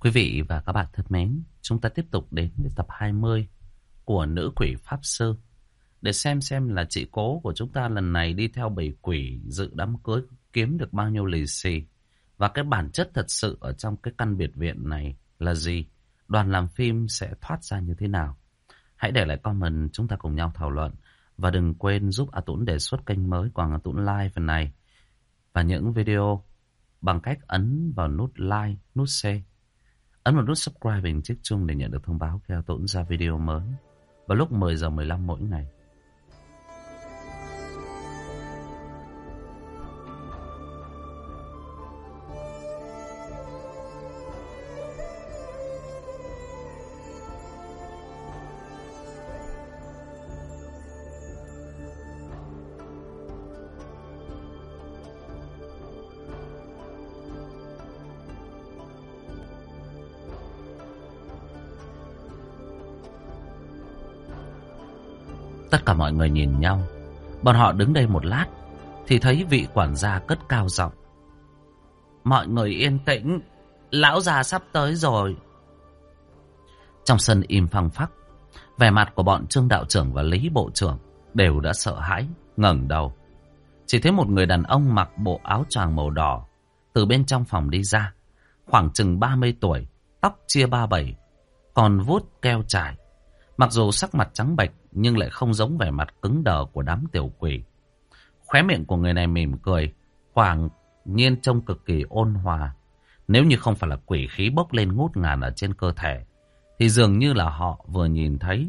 Quý vị và các bạn thân mến, chúng ta tiếp tục đến với tập 20 của Nữ Quỷ Pháp Sư. Để xem xem là chị cố của chúng ta lần này đi theo bầy quỷ dự đám cưới kiếm được bao nhiêu lì xì. Và cái bản chất thật sự ở trong cái căn biệt viện này là gì? Đoàn làm phim sẽ thoát ra như thế nào? Hãy để lại comment chúng ta cùng nhau thảo luận. Và đừng quên giúp A Tũng đề xuất kênh mới của A Tũng Live phần này. Và những video bằng cách ấn vào nút like, nút share Ấn vào nút subscribe và chiếc chung để nhận được thông báo khi Tũng ra video mới vào lúc 10 giờ 15 mỗi ngày. Cả mọi người nhìn nhau. Bọn họ đứng đây một lát. Thì thấy vị quản gia cất cao giọng. Mọi người yên tĩnh. Lão già sắp tới rồi. Trong sân im phăng phắc. Vẻ mặt của bọn trương đạo trưởng và lý bộ trưởng đều đã sợ hãi, ngẩng đầu. Chỉ thấy một người đàn ông mặc bộ áo choàng màu đỏ từ bên trong phòng đi ra. Khoảng chừng 30 tuổi, tóc chia ba bảy, còn vuốt keo trải. Mặc dù sắc mặt trắng bệch nhưng lại không giống vẻ mặt cứng đờ của đám tiểu quỷ. Khóe miệng của người này mỉm cười, hoàng nhiên trông cực kỳ ôn hòa. Nếu như không phải là quỷ khí bốc lên ngút ngàn ở trên cơ thể, thì dường như là họ vừa nhìn thấy.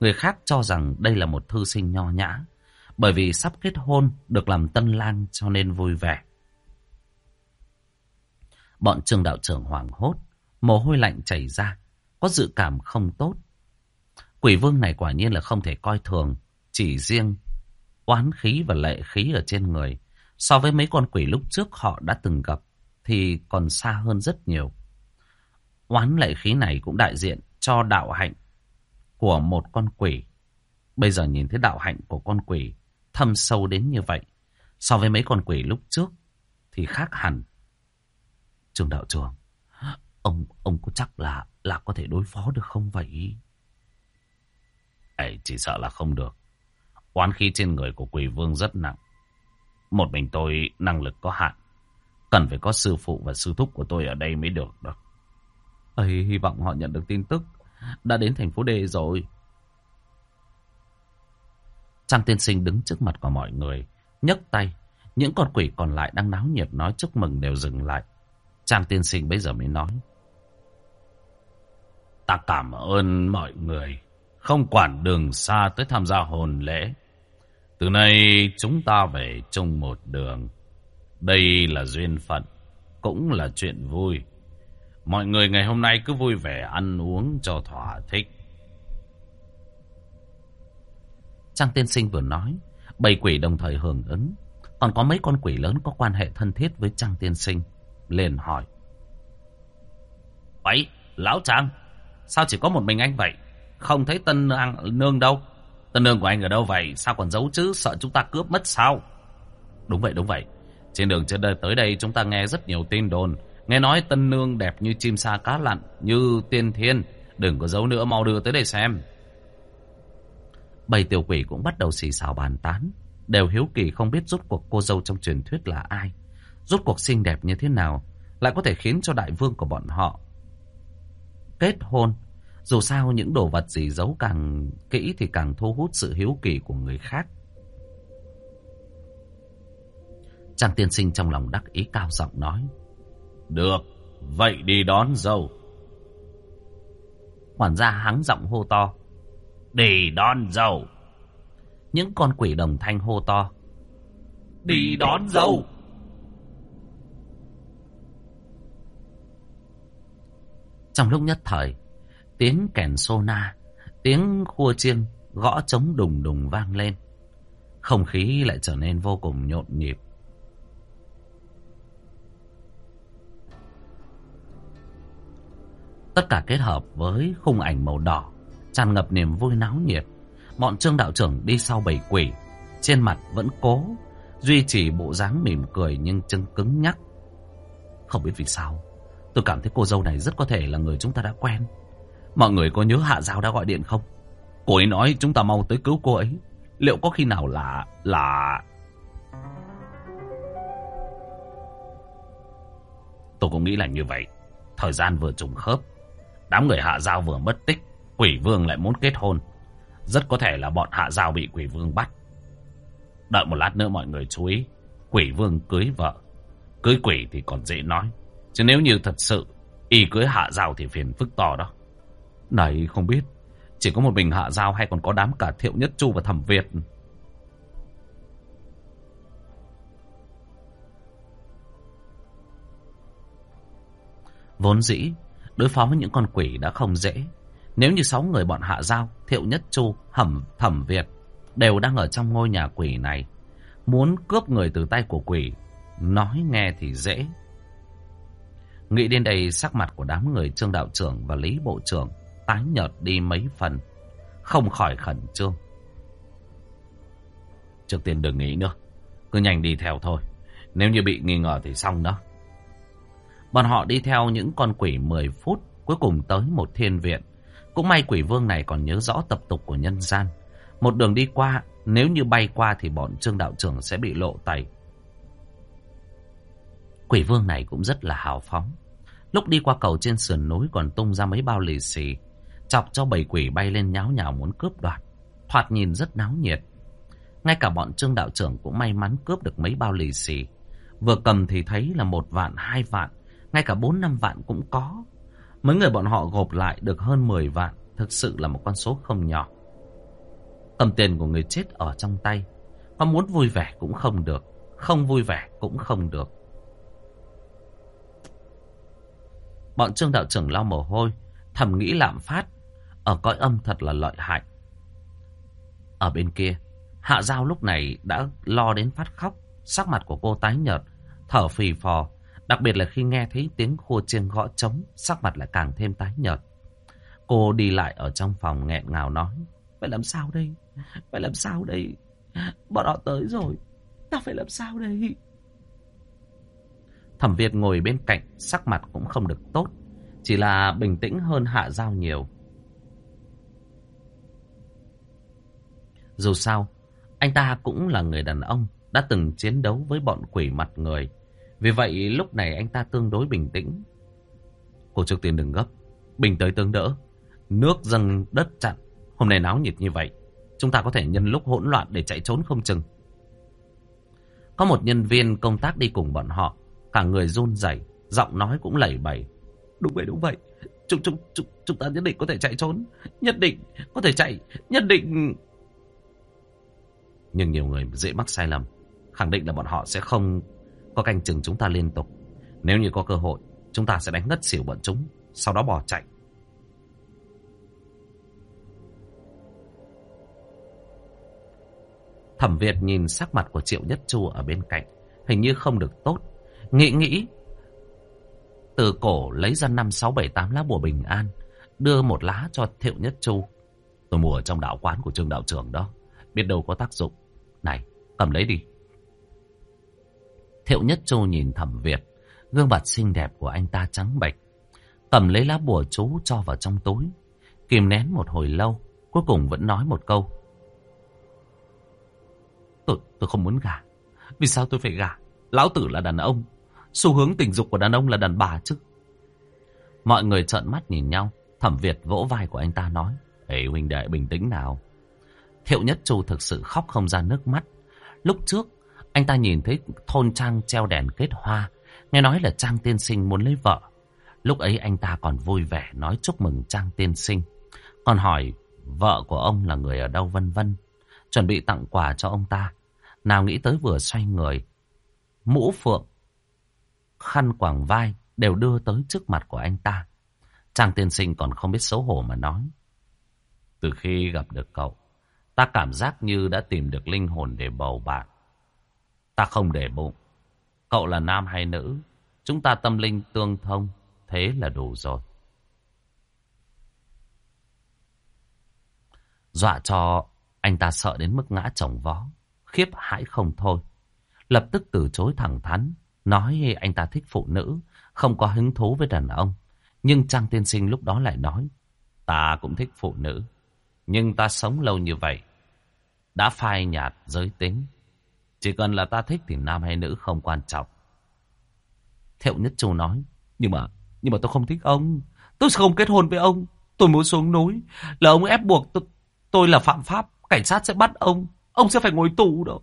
Người khác cho rằng đây là một thư sinh nho nhã, bởi vì sắp kết hôn được làm tân lang cho nên vui vẻ. Bọn trường đạo trưởng hoảng hốt, mồ hôi lạnh chảy ra, có dự cảm không tốt. Quỷ vương này quả nhiên là không thể coi thường, chỉ riêng oán khí và lệ khí ở trên người. So với mấy con quỷ lúc trước họ đã từng gặp thì còn xa hơn rất nhiều. Oán lệ khí này cũng đại diện cho đạo hạnh của một con quỷ. Bây giờ nhìn thấy đạo hạnh của con quỷ thâm sâu đến như vậy. So với mấy con quỷ lúc trước thì khác hẳn. Trường đạo trường, ông ông có chắc là là có thể đối phó được không vậy? Ấy, chỉ sợ là không được. Oán khí trên người của quỷ vương rất nặng. Một mình tôi năng lực có hạn. Cần phải có sư phụ và sư thúc của tôi ở đây mới được đó. Ấy, hy vọng họ nhận được tin tức. Đã đến thành phố D rồi. Trang tiên sinh đứng trước mặt của mọi người. nhấc tay. Những con quỷ còn lại đang náo nhiệt nói chúc mừng đều dừng lại. Trang tiên sinh bây giờ mới nói. Ta cảm ơn mọi người không quản đường xa tới tham gia hồn lễ. Từ nay chúng ta về chung một đường. Đây là duyên phận, cũng là chuyện vui. Mọi người ngày hôm nay cứ vui vẻ ăn uống cho thỏa thích. Trang tiên sinh vừa nói, bầy quỷ đồng thời hưởng ứng. Còn có mấy con quỷ lớn có quan hệ thân thiết với Trang tiên sinh. Liền hỏi. Vậy, lão Trang, sao chỉ có một mình anh vậy? Không thấy tân nương đâu. Tân nương của anh ở đâu vậy? Sao còn giấu chứ? Sợ chúng ta cướp mất sao? Đúng vậy, đúng vậy. Trên đường trên đời tới đây chúng ta nghe rất nhiều tin đồn. Nghe nói tân nương đẹp như chim sa cá lặn, như tiên thiên. Đừng có giấu nữa, mau đưa tới đây xem. Bầy tiểu quỷ cũng bắt đầu xì xào bàn tán. Đều hiếu kỳ không biết rốt cuộc cô dâu trong truyền thuyết là ai. Rốt cuộc xinh đẹp như thế nào. Lại có thể khiến cho đại vương của bọn họ kết hôn dù sao những đồ vật gì giấu càng kỹ thì càng thu hút sự hiếu kỳ của người khác. Trang tiên sinh trong lòng đắc ý cao giọng nói. Được, vậy đi đón dâu. Quản gia hắng giọng hô to. Đi đón dâu. Những con quỷ đồng thanh hô to. Đi đón dâu. Trong lúc nhất thời, tiếng kèn sô na, tiếng khua chiêng, gõ trống đùng đùng vang lên. Không khí lại trở nên vô cùng nhộn nhịp. Tất cả kết hợp với khung ảnh màu đỏ, tràn ngập niềm vui náo nhiệt. Bọn trương đạo trưởng đi sau bầy quỷ, trên mặt vẫn cố, duy trì bộ dáng mỉm cười nhưng chân cứng nhắc. Không biết vì sao, Tôi cảm thấy cô dâu này rất có thể là người chúng ta đã quen. Mọi người có nhớ Hạ Giao đã gọi điện không? Cô ấy nói chúng ta mau tới cứu cô ấy. Liệu có khi nào là... là... Tôi cũng nghĩ là như vậy. Thời gian vừa trùng khớp. Đám người Hạ Giao vừa mất tích. Quỷ vương lại muốn kết hôn. Rất có thể là bọn Hạ Giao bị quỷ vương bắt. Đợi một lát nữa mọi người chú ý. Quỷ vương cưới vợ. Cưới quỷ thì còn dễ nói. Chứ nếu như thật sự y cưới Hạ Giao thì phiền phức to đó. Này không biết. Chỉ có một mình Hạ Giao hay còn có đám cả Thiệu Nhất Chu và Thẩm Việt. Vốn dĩ, đối phó với những con quỷ đã không dễ. Nếu như sáu người bọn Hạ Giao, Thiệu Nhất Chu, Hẩm, Thẩm Việt đều đang ở trong ngôi nhà quỷ này. Muốn cướp người từ tay của quỷ, nói nghe thì dễ. Nghĩ đến đây sắc mặt của đám người Trương Đạo Trưởng và Lý Bộ Trưởng tái nhợt đi mấy phần, không khỏi khẩn trương. Trước tiên đừng nghĩ nữa, cứ nhanh đi theo thôi. Nếu như bị nghi ngờ thì xong đó. Bọn họ đi theo những con quỷ 10 phút, cuối cùng tới một thiên viện. Cũng may quỷ vương này còn nhớ rõ tập tục của nhân gian. Một đường đi qua, nếu như bay qua thì bọn trương đạo trưởng sẽ bị lộ tẩy. Quỷ vương này cũng rất là hào phóng. Lúc đi qua cầu trên sườn núi còn tung ra mấy bao lì xì, chọc cho bầy quỷ bay lên nháo nhào muốn cướp đoạt. Thoạt nhìn rất náo nhiệt. Ngay cả bọn trương đạo trưởng cũng may mắn cướp được mấy bao lì xì. Vừa cầm thì thấy là một vạn, hai vạn, ngay cả bốn năm vạn cũng có. Mấy người bọn họ gộp lại được hơn 10 vạn, thực sự là một con số không nhỏ. Cầm tiền của người chết ở trong tay, có muốn vui vẻ cũng không được, không vui vẻ cũng không được. Bọn trương đạo trưởng lau mồ hôi, thầm nghĩ lạm phát, Ờ, ở cõi âm thật là lợi hại. Ở bên kia, Hạ Giao lúc này đã lo đến phát khóc, sắc mặt của cô tái nhợt, thở phì phò, đặc biệt là khi nghe thấy tiếng khua chiêng gõ trống, sắc mặt lại càng thêm tái nhợt. Cô đi lại ở trong phòng nghẹn ngào nói, phải làm sao đây? Phải làm sao đây? Bọn họ tới rồi, ta phải làm sao đây? Thẩm Việt ngồi bên cạnh, sắc mặt cũng không được tốt, chỉ là bình tĩnh hơn Hạ Giao nhiều. Dù sao, anh ta cũng là người đàn ông, đã từng chiến đấu với bọn quỷ mặt người. Vì vậy lúc này anh ta tương đối bình tĩnh. Cô trước tiên đừng gấp, bình tới tương đỡ. Nước dâng đất chặn, hôm nay náo nhiệt như vậy. Chúng ta có thể nhân lúc hỗn loạn để chạy trốn không chừng. Có một nhân viên công tác đi cùng bọn họ, cả người run rẩy, giọng nói cũng lẩy bẩy. Đúng vậy, đúng vậy. Chúng, chúng, chúng, chúng ta nhất định có thể chạy trốn. Nhất định có thể chạy. Nhất định... Nhưng nhiều người dễ mắc sai lầm. Khẳng định là bọn họ sẽ không có canh chừng chúng ta liên tục. Nếu như có cơ hội, chúng ta sẽ đánh ngất xỉu bọn chúng, sau đó bỏ chạy. Thẩm Việt nhìn sắc mặt của Triệu Nhất Chu ở bên cạnh, hình như không được tốt. Nghĩ nghĩ, từ cổ lấy ra năm sáu bảy tám lá bùa bình an, đưa một lá cho Thiệu Nhất Chu. Tôi mua ở trong đạo quán của trương đạo trưởng đó, biết đâu có tác dụng. Cầm lấy đi. Thiệu Nhất châu nhìn Thẩm Việt, gương mặt xinh đẹp của anh ta trắng bệch, cầm lấy lá bùa chú cho vào trong túi, kìm nén một hồi lâu, cuối cùng vẫn nói một câu. Tôi, tôi không muốn gả. Vì sao tôi phải gả? Lão tử là đàn ông. Xu hướng tình dục của đàn ông là đàn bà chứ. Mọi người trợn mắt nhìn nhau. Thẩm Việt vỗ vai của anh ta nói. Ê huynh đệ bình tĩnh nào. Thiệu Nhất châu thực sự khóc không ra nước mắt. Lúc trước, anh ta nhìn thấy thôn Trang treo đèn kết hoa. Nghe nói là Trang tiên sinh muốn lấy vợ. Lúc ấy anh ta còn vui vẻ nói chúc mừng Trang tiên sinh. Còn hỏi vợ của ông là người ở đâu vân vân. Chuẩn bị tặng quà cho ông ta. Nào nghĩ tới vừa xoay người. Mũ phượng, khăn quàng vai đều đưa tới trước mặt của anh ta. Trang tiên sinh còn không biết xấu hổ mà nói. Từ khi gặp được cậu, ta cảm giác như đã tìm được linh hồn để bầu bạn. Ta không để bụng. Cậu là nam hay nữ, chúng ta tâm linh tương thông, thế là đủ rồi. Dọa cho anh ta sợ đến mức ngã chồng vó, khiếp hãi không thôi. Lập tức từ chối thẳng thắn, nói anh ta thích phụ nữ, không có hứng thú với đàn ông. Nhưng Trang tiên sinh lúc đó lại nói, ta cũng thích phụ nữ, nhưng ta sống lâu như vậy, đã phai nhạt giới tính. Chỉ cần là ta thích thì nam hay nữ không quan trọng. Thiệu Nhất Chu nói, nhưng mà, nhưng mà tôi không thích ông, tôi sẽ không kết hôn với ông, tôi muốn xuống núi, là ông ép buộc tôi, tôi là phạm pháp, cảnh sát sẽ bắt ông, ông sẽ phải ngồi tù đó.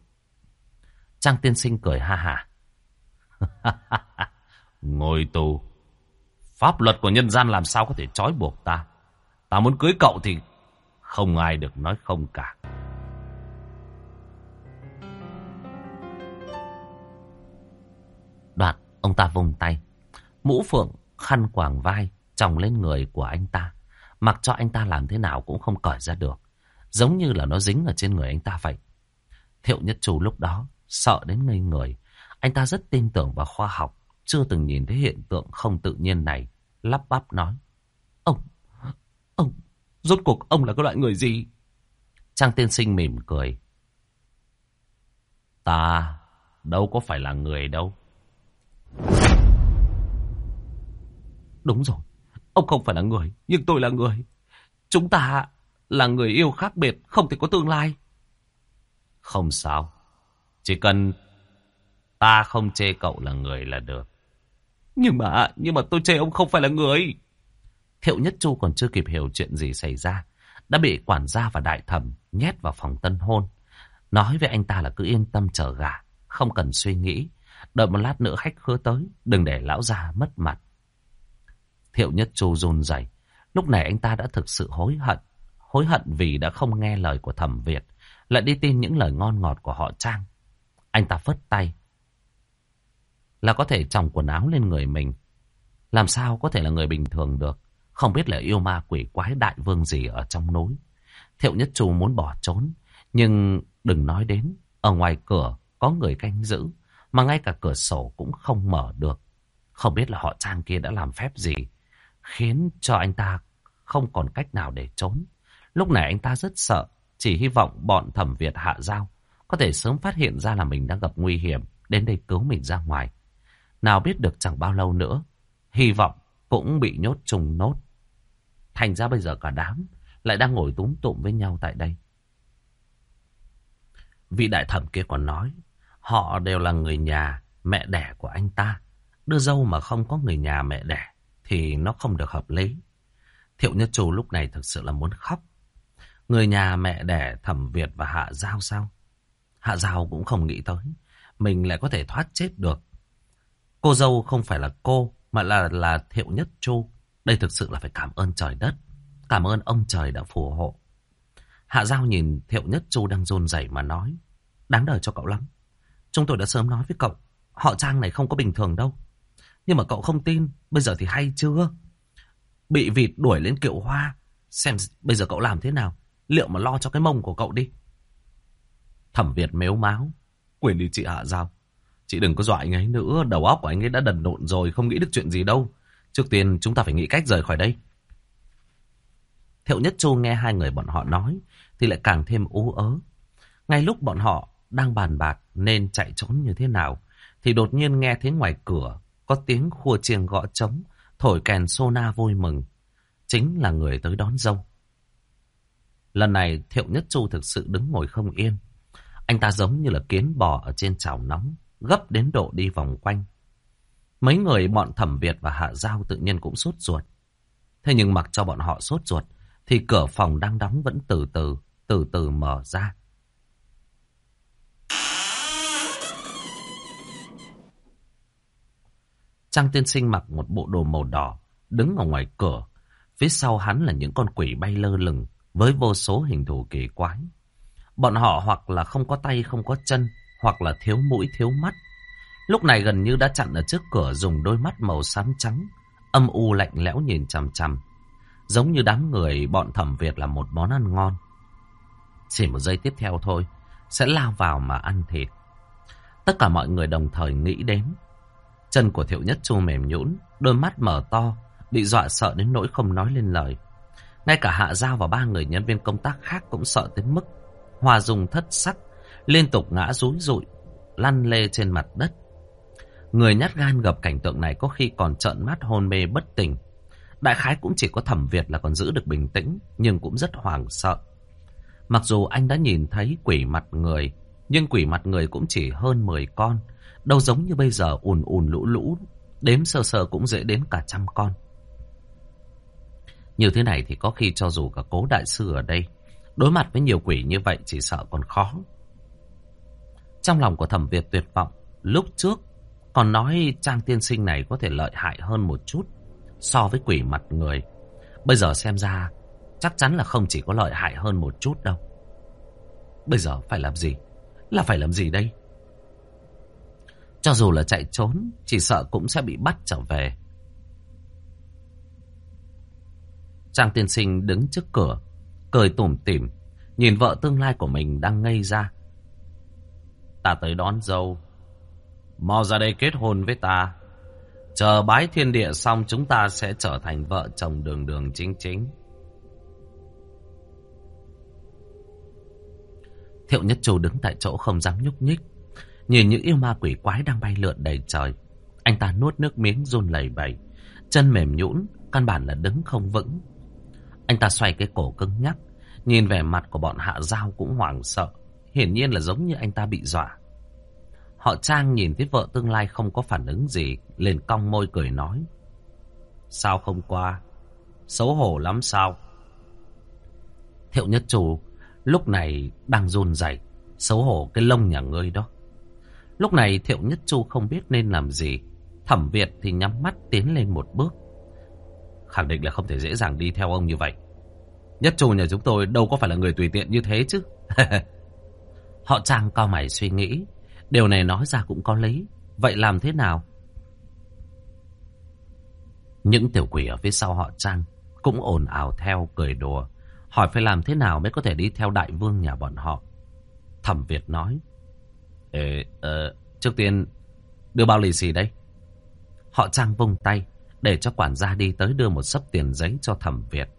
Trang tiên sinh cười ha ha. ngồi tù. Pháp luật của nhân gian làm sao có thể trói buộc ta. Ta muốn cưới cậu thì không ai được nói không cả. Đoạn, ông ta vùng tay. Mũ phượng, khăn quàng vai, tròng lên người của anh ta. Mặc cho anh ta làm thế nào cũng không cởi ra được. Giống như là nó dính ở trên người anh ta vậy. Thiệu Nhất Chu lúc đó sợ đến ngây người. Anh ta rất tin tưởng vào khoa học, chưa từng nhìn thấy hiện tượng không tự nhiên này. Lắp bắp nói. Ông, ông, rốt cuộc ông là cái loại người gì? Trang tiên sinh mỉm cười. Ta đâu có phải là người đâu. Đúng rồi, ông không phải là người, nhưng tôi là người. Chúng ta là người yêu khác biệt, không thể có tương lai. Không sao. Chỉ cần ta không chê cậu là người là được. Nhưng mà, nhưng mà tôi chê ông không phải là người. Thiệu Nhất Chu còn chưa kịp hiểu chuyện gì xảy ra. Đã bị quản gia và đại thẩm nhét vào phòng tân hôn. Nói với anh ta là cứ yên tâm chờ gà. Không cần suy nghĩ. Đợi một lát nữa khách khứa tới. Đừng để lão già mất mặt. Thiệu Nhất Chu run rẩy. Lúc này anh ta đã thực sự hối hận. Hối hận vì đã không nghe lời của thẩm Việt. Lại đi tin những lời ngon ngọt của họ Trang. Anh ta phất tay. Là có thể tròng quần áo lên người mình. Làm sao có thể là người bình thường được. Không biết là yêu ma quỷ quái đại vương gì ở trong núi. Thiệu Nhất Chu muốn bỏ trốn. Nhưng đừng nói đến. Ở ngoài cửa có người canh giữ. Mà ngay cả cửa sổ cũng không mở được. Không biết là họ Trang kia đã làm phép gì. Khiến cho anh ta không còn cách nào để trốn. Lúc này anh ta rất sợ. Chỉ hy vọng bọn thẩm Việt hạ giao có thể sớm phát hiện ra là mình đang gặp nguy hiểm, đến đây cứu mình ra ngoài. Nào biết được chẳng bao lâu nữa, hy vọng cũng bị nhốt trùng nốt. Thành ra bây giờ cả đám lại đang ngồi túm tụm với nhau tại đây. Vị đại thẩm kia còn nói, họ đều là người nhà, mẹ đẻ của anh ta. Đưa dâu mà không có người nhà mẹ đẻ thì nó không được hợp lý. Thiệu Nhất Chu lúc này thực sự là muốn khóc. Người nhà mẹ đẻ thẩm Việt và Hạ Giao sao? Hạ Giao cũng không nghĩ tới. Mình lại có thể thoát chết được. Cô dâu không phải là cô, mà là là Thiệu Nhất Chu. Đây thực sự là phải cảm ơn trời đất. Cảm ơn ông trời đã phù hộ. Hạ Giao nhìn Thiệu Nhất Chu đang run rẩy mà nói. Đáng đời cho cậu lắm. Chúng tôi đã sớm nói với cậu. Họ Trang này không có bình thường đâu. Nhưng mà cậu không tin. Bây giờ thì hay chưa? Bị vịt đuổi lên kiệu hoa. Xem bây giờ cậu làm thế nào. Liệu mà lo cho cái mông của cậu đi. Thẩm Việt mếu máu. Quyền đi chị Hạ Giao. Chị đừng có dọa anh ấy nữa. Đầu óc của anh ấy đã đần độn rồi. Không nghĩ được chuyện gì đâu. Trước tiên chúng ta phải nghĩ cách rời khỏi đây. Thiệu Nhất Chu nghe hai người bọn họ nói. Thì lại càng thêm ú ớ. Ngay lúc bọn họ đang bàn bạc nên chạy trốn như thế nào. Thì đột nhiên nghe thấy ngoài cửa có tiếng khua chiêng gõ trống. Thổi kèn sona vui mừng. Chính là người tới đón dâu. Lần này Thiệu Nhất Chu thực sự đứng ngồi không yên. Anh ta giống như là kiến bò ở trên chảo nóng, gấp đến độ đi vòng quanh. Mấy người bọn thẩm Việt và Hạ Giao tự nhiên cũng sốt ruột. Thế nhưng mặc cho bọn họ sốt ruột, thì cửa phòng đang đóng vẫn từ từ, từ từ mở ra. Trang tiên sinh mặc một bộ đồ màu đỏ, đứng ở ngoài cửa. Phía sau hắn là những con quỷ bay lơ lửng, với vô số hình thù kỳ quái. Bọn họ hoặc là không có tay không có chân, hoặc là thiếu mũi thiếu mắt. Lúc này gần như đã chặn ở trước cửa dùng đôi mắt màu xám trắng, âm u lạnh lẽo nhìn chằm chằm. Giống như đám người bọn thẩm Việt là một món ăn ngon. Chỉ một giây tiếp theo thôi, sẽ lao vào mà ăn thịt. Tất cả mọi người đồng thời nghĩ đến. Chân của Thiệu Nhất Chu mềm nhũn, đôi mắt mở to, bị dọa sợ đến nỗi không nói lên lời. Ngay cả Hạ Giao và ba người nhân viên công tác khác cũng sợ đến mức Hòa dùng thất sắc, liên tục ngã rúi rụi, lăn lê trên mặt đất. Người nhát gan gặp cảnh tượng này có khi còn trợn mắt hôn mê bất tỉnh. Đại khái cũng chỉ có thẩm Việt là còn giữ được bình tĩnh, nhưng cũng rất hoảng sợ. Mặc dù anh đã nhìn thấy quỷ mặt người, nhưng quỷ mặt người cũng chỉ hơn 10 con. Đâu giống như bây giờ ùn ùn lũ lũ, đếm sơ sơ cũng dễ đến cả trăm con. Như thế này thì có khi cho dù cả cố đại sư ở đây, đối mặt với nhiều quỷ như vậy chỉ sợ còn khó. Trong lòng của thẩm Việt tuyệt vọng, lúc trước còn nói trang tiên sinh này có thể lợi hại hơn một chút so với quỷ mặt người. Bây giờ xem ra chắc chắn là không chỉ có lợi hại hơn một chút đâu. Bây giờ phải làm gì? Là phải làm gì đây? Cho dù là chạy trốn, chỉ sợ cũng sẽ bị bắt trở về. Trang tiên sinh đứng trước cửa, cười tủm tỉm, nhìn vợ tương lai của mình đang ngây ra. Ta tới đón dâu, mau ra đây kết hôn với ta. Chờ bái thiên địa xong chúng ta sẽ trở thành vợ chồng đường đường chính chính. Thiệu Nhất Châu đứng tại chỗ không dám nhúc nhích. Nhìn những yêu ma quỷ quái đang bay lượn đầy trời. Anh ta nuốt nước miếng run lẩy bẩy. Chân mềm nhũn, căn bản là đứng không vững. Anh ta xoay cái cổ cứng nhắc. Nhìn vẻ mặt của bọn hạ giao cũng hoảng sợ. Hiển nhiên là giống như anh ta bị dọa. Họ Trang nhìn thấy vợ tương lai không có phản ứng gì. liền cong môi cười nói. Sao không qua? Xấu hổ lắm sao? Thiệu nhất chủ lúc này đang run rẩy, Xấu hổ cái lông nhà ngươi đó. Lúc này Thiệu Nhất Chu không biết nên làm gì. Thẩm Việt thì nhắm mắt tiến lên một bước. Khẳng định là không thể dễ dàng đi theo ông như vậy. Nhất Chu nhà chúng tôi đâu có phải là người tùy tiện như thế chứ. Họ Trang cao mày suy nghĩ. Điều này nói ra cũng có lý. Vậy làm thế nào? Những tiểu quỷ ở phía sau họ Trang cũng ồn ào theo cười đùa. Hỏi phải làm thế nào mới có thể đi theo đại vương nhà bọn họ. Thẩm Việt nói. Ê, ờ, trước tiên đưa bao lì xì đây. Họ Trang vung tay để cho quản gia đi tới đưa một sấp tiền giấy cho Thẩm Việt.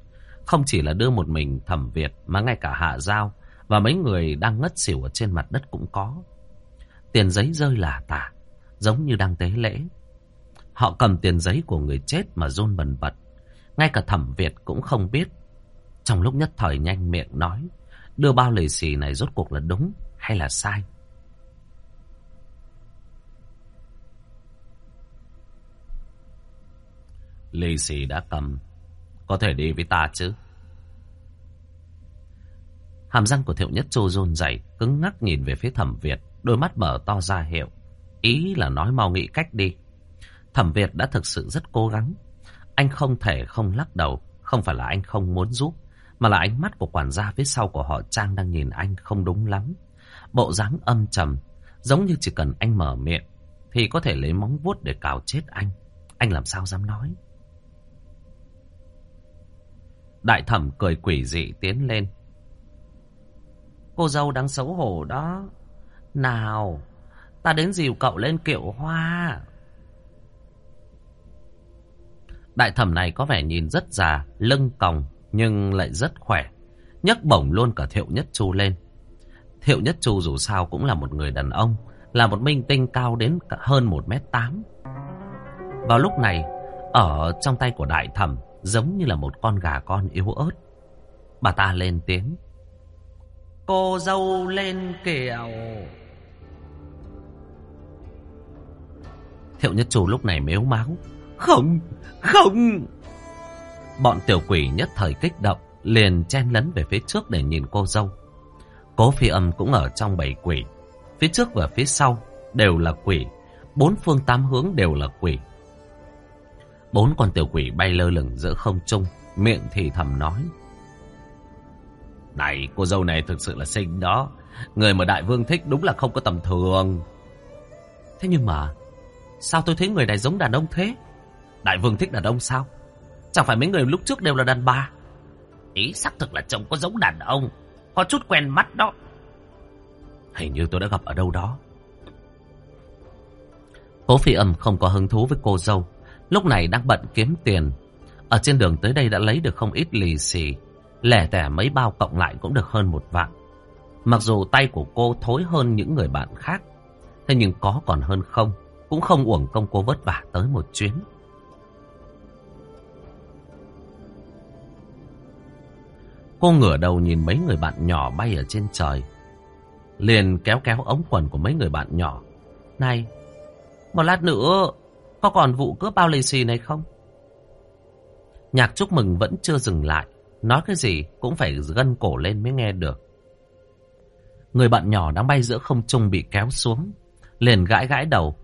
Không chỉ là đưa một mình Thẩm Việt mà ngay cả Hạ Giao và mấy người đang ngất xỉu ở trên mặt đất cũng có. Tiền giấy rơi là tả, giống như đang tế lễ. Họ cầm tiền giấy của người chết mà run bần bật. Ngay cả Thẩm Việt cũng không biết. Trong lúc nhất thời nhanh miệng nói, đưa bao lì xì này rốt cuộc là đúng hay là sai. Lì xì đã cầm Có thể đi với ta chứ Hàm răng của thiệu nhất châu rôn dày Cứng ngắc nhìn về phía thẩm Việt Đôi mắt mở to ra hiệu. Ý là nói mau nghĩ cách đi. Thẩm Việt đã thực sự rất cố gắng. Anh không thể không lắc đầu. Không phải là anh không muốn giúp, Mà là ánh mắt của quản gia phía sau của họ Trang đang nhìn anh không đúng lắm. Bộ dáng âm trầm, Giống như chỉ cần anh mở miệng, Thì có thể lấy móng vuốt để cào chết anh. Anh làm sao dám nói? Đại thẩm cười quỷ dị tiến lên. Cô dâu đang xấu hổ đó. Nào, ta đến dìu cậu lên kiệu hoa. Đại thẩm này có vẻ nhìn rất già, lưng còng, nhưng lại rất khỏe. nhấc bổng luôn cả Thiệu Nhất Chu lên. Thiệu Nhất Chu dù sao cũng là một người đàn ông, là một minh tinh cao đến hơn 1m8. Vào lúc này, ở trong tay của đại thẩm giống như là một con gà con yếu ớt. Bà ta lên tiếng. Cô dâu lên kiểu... Thiệu nhất trù lúc này mếu máu. Không, không. Bọn tiểu quỷ nhất thời kích động, liền chen lấn về phía trước để nhìn cô dâu. Cố phi âm cũng ở trong bảy quỷ. Phía trước và phía sau đều là quỷ. Bốn phương tám hướng đều là quỷ. Bốn con tiểu quỷ bay lơ lửng giữa không trung, miệng thì thầm nói. Này, cô dâu này thực sự là xinh đó. Người mà đại vương thích đúng là không có tầm thường. Thế nhưng mà, sao tôi thấy người này giống đàn ông thế? Đại vương thích đàn ông sao? Chẳng phải mấy người lúc trước đều là đàn bà. Ý xác thực là chồng có giống đàn ông, có chút quen mắt đó. Hình như tôi đã gặp ở đâu đó. Cố phi âm không có hứng thú với cô dâu, Lúc này đang bận kiếm tiền. Ở trên đường tới đây đã lấy được không ít lì xì. Lẻ tẻ mấy bao cộng lại cũng được hơn một vạn. Mặc dù tay của cô thối hơn những người bạn khác. Thế nhưng có còn hơn không cũng không uổng công cô vất vả tới một chuyến. Cô ngửa đầu nhìn mấy người bạn nhỏ bay ở trên trời. Liền kéo kéo ống quần của mấy người bạn nhỏ. Này, một lát nữa có còn vụ cướp bao lì xì này không? Nhạc chúc mừng vẫn chưa dừng lại. Nói cái gì cũng phải gân cổ lên mới nghe được. Người bạn nhỏ đang bay giữa không trung bị kéo xuống. Liền gãi gãi đầu.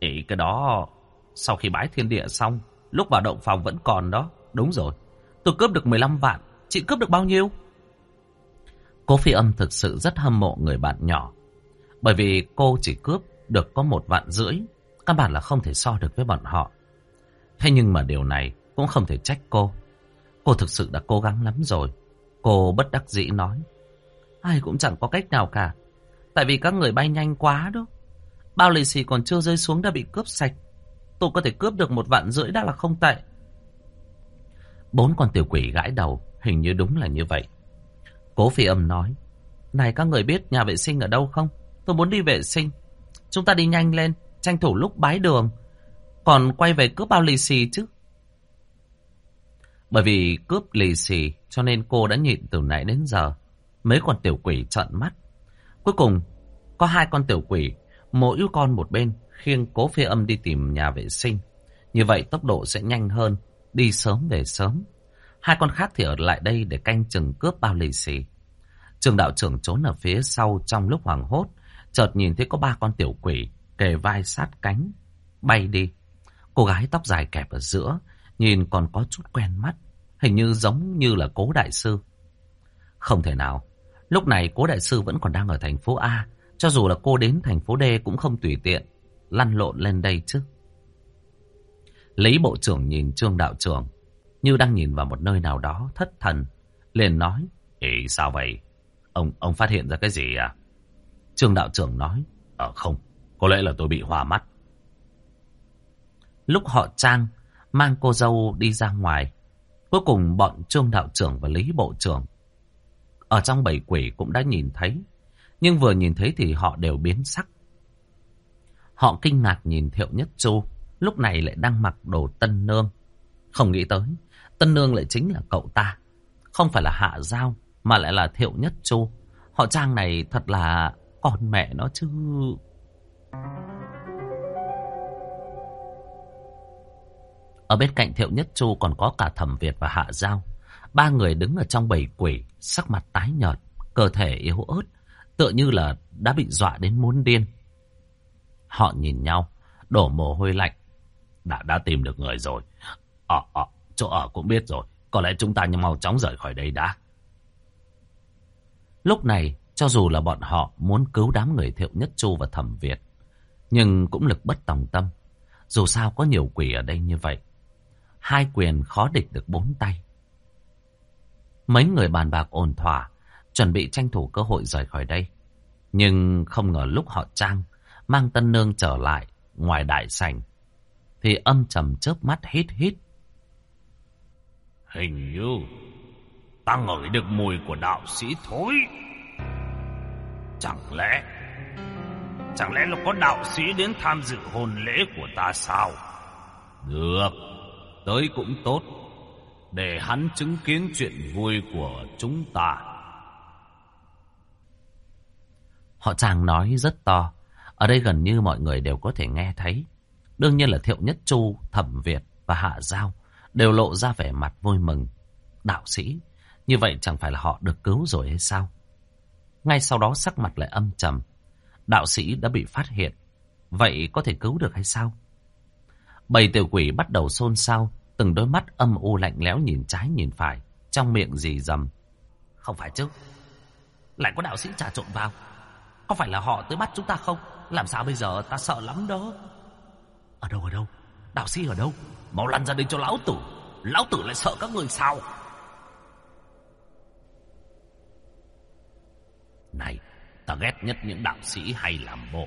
Ý cái đó sau khi bái thiên địa xong, lúc vào động phòng vẫn còn đó. Đúng rồi, tôi cướp được 15 vạn, chị cướp được bao nhiêu? Cô phi âm thực sự rất hâm mộ người bạn nhỏ. Bởi vì cô chỉ cướp được có một vạn rưỡi. Căn bản là không thể so được với bọn họ. Thế nhưng mà điều này cũng không thể trách cô. Cô thực sự đã cố gắng lắm rồi. Cô bất đắc dĩ nói. Ai cũng chẳng có cách nào cả. Tại vì các người bay nhanh quá đó. Bao lì xì còn chưa rơi xuống đã bị cướp sạch. Tôi có thể cướp được một vạn rưỡi đã là không tệ. Bốn con tiểu quỷ gãi đầu. Hình như đúng là như vậy. Cố phi âm nói. Này các người biết nhà vệ sinh ở đâu không? Tôi muốn đi vệ sinh. Chúng ta đi nhanh lên. Tranh thủ lúc bái đường. Còn quay về cướp bao lì xì chứ. Bởi vì cướp lì xì cho nên cô đã nhịn từ nãy đến giờ. Mấy con tiểu quỷ trợn mắt. Cuối cùng có hai con tiểu quỷ, mỗi con một bên khiêng cố phi âm đi tìm nhà vệ sinh. Như vậy tốc độ sẽ nhanh hơn, đi sớm về sớm. Hai con khác thì ở lại đây để canh chừng cướp bao lì xì. Trường đạo trưởng trốn ở phía sau trong lúc hoàng hốt, chợt nhìn thấy có ba con tiểu quỷ kề vai sát cánh, bay đi. Cô gái tóc dài kẹp ở giữa, nhìn còn có chút quen mắt, hình như giống như là cố đại sư. Không thể nào, lúc này cố đại sư vẫn còn đang ở thành phố A, cho dù là cô đến thành phố D cũng không tùy tiện, lăn lộn lên đây chứ. Lý bộ trưởng nhìn trương đạo trưởng, như đang nhìn vào một nơi nào đó thất thần, liền nói, "Ê sao vậy? Ông ông phát hiện ra cái gì à? Trương đạo trưởng nói, Ờ không, có lẽ là tôi bị hoa mắt. Lúc họ trang mang cô dâu đi ra ngoài. Cuối cùng bọn trương đạo trưởng và lý bộ trưởng ở trong bảy quỷ cũng đã nhìn thấy. Nhưng vừa nhìn thấy thì họ đều biến sắc. Họ kinh ngạc nhìn Thiệu Nhất Chu, lúc này lại đang mặc đồ tân nương. Không nghĩ tới, tân nương lại chính là cậu ta. Không phải là Hạ Giao, mà lại là Thiệu Nhất Chu. Họ trang này thật là con mẹ nó chứ... Ở bên cạnh Thiệu Nhất Chu còn có cả Thẩm Việt và Hạ Giao. Ba người đứng ở trong bầy quỷ, sắc mặt tái nhợt, cơ thể yếu ớt, tựa như là đã bị dọa đến muốn điên. Họ nhìn nhau, đổ mồ hôi lạnh. Đã đã tìm được người rồi. Ờ, ờ, chỗ ở cũng biết rồi. Có lẽ chúng ta nhanh mau chóng rời khỏi đây đã. Lúc này, cho dù là bọn họ muốn cứu đám người Thiệu Nhất Chu và Thẩm Việt, nhưng cũng lực bất tòng tâm. Dù sao có nhiều quỷ ở đây như vậy. Hai quyền khó địch được bốn tay. Mấy người bàn bạc ổn thỏa, chuẩn bị tranh thủ cơ hội rời khỏi đây. Nhưng không ngờ lúc họ trang, mang tân nương trở lại ngoài đại sảnh, thì âm trầm chớp mắt hít hít. Hình như ta ngửi được mùi của đạo sĩ thối. Chẳng lẽ, chẳng lẽ là có đạo sĩ đến tham dự hôn lễ của ta sao? Được, tới cũng tốt, để hắn chứng kiến chuyện vui của chúng ta. Họ chàng nói rất to, ở đây gần như mọi người đều có thể nghe thấy. Đương nhiên là Thiệu Nhất Chu, Thẩm Việt và Hạ Giao đều lộ ra vẻ mặt vui mừng. Đạo sĩ, như vậy chẳng phải là họ được cứu rồi hay sao? Ngay sau đó sắc mặt lại âm trầm. Đạo sĩ đã bị phát hiện. Vậy có thể cứu được hay sao? Bầy tiểu quỷ bắt đầu xôn xao. Từng đôi mắt âm u lạnh lẽo nhìn trái nhìn phải. Trong miệng gì dầm. Không phải chứ. Lại có đạo sĩ trà trộn vào. Có phải là họ tới bắt chúng ta không? Làm sao bây giờ ta sợ lắm đó. Ở đâu ở đâu? Đạo sĩ ở đâu? Mau lăn ra đây cho lão tử. Lão tử lại sợ các người sao? Này, ta ghét nhất những đạo sĩ hay làm bộ.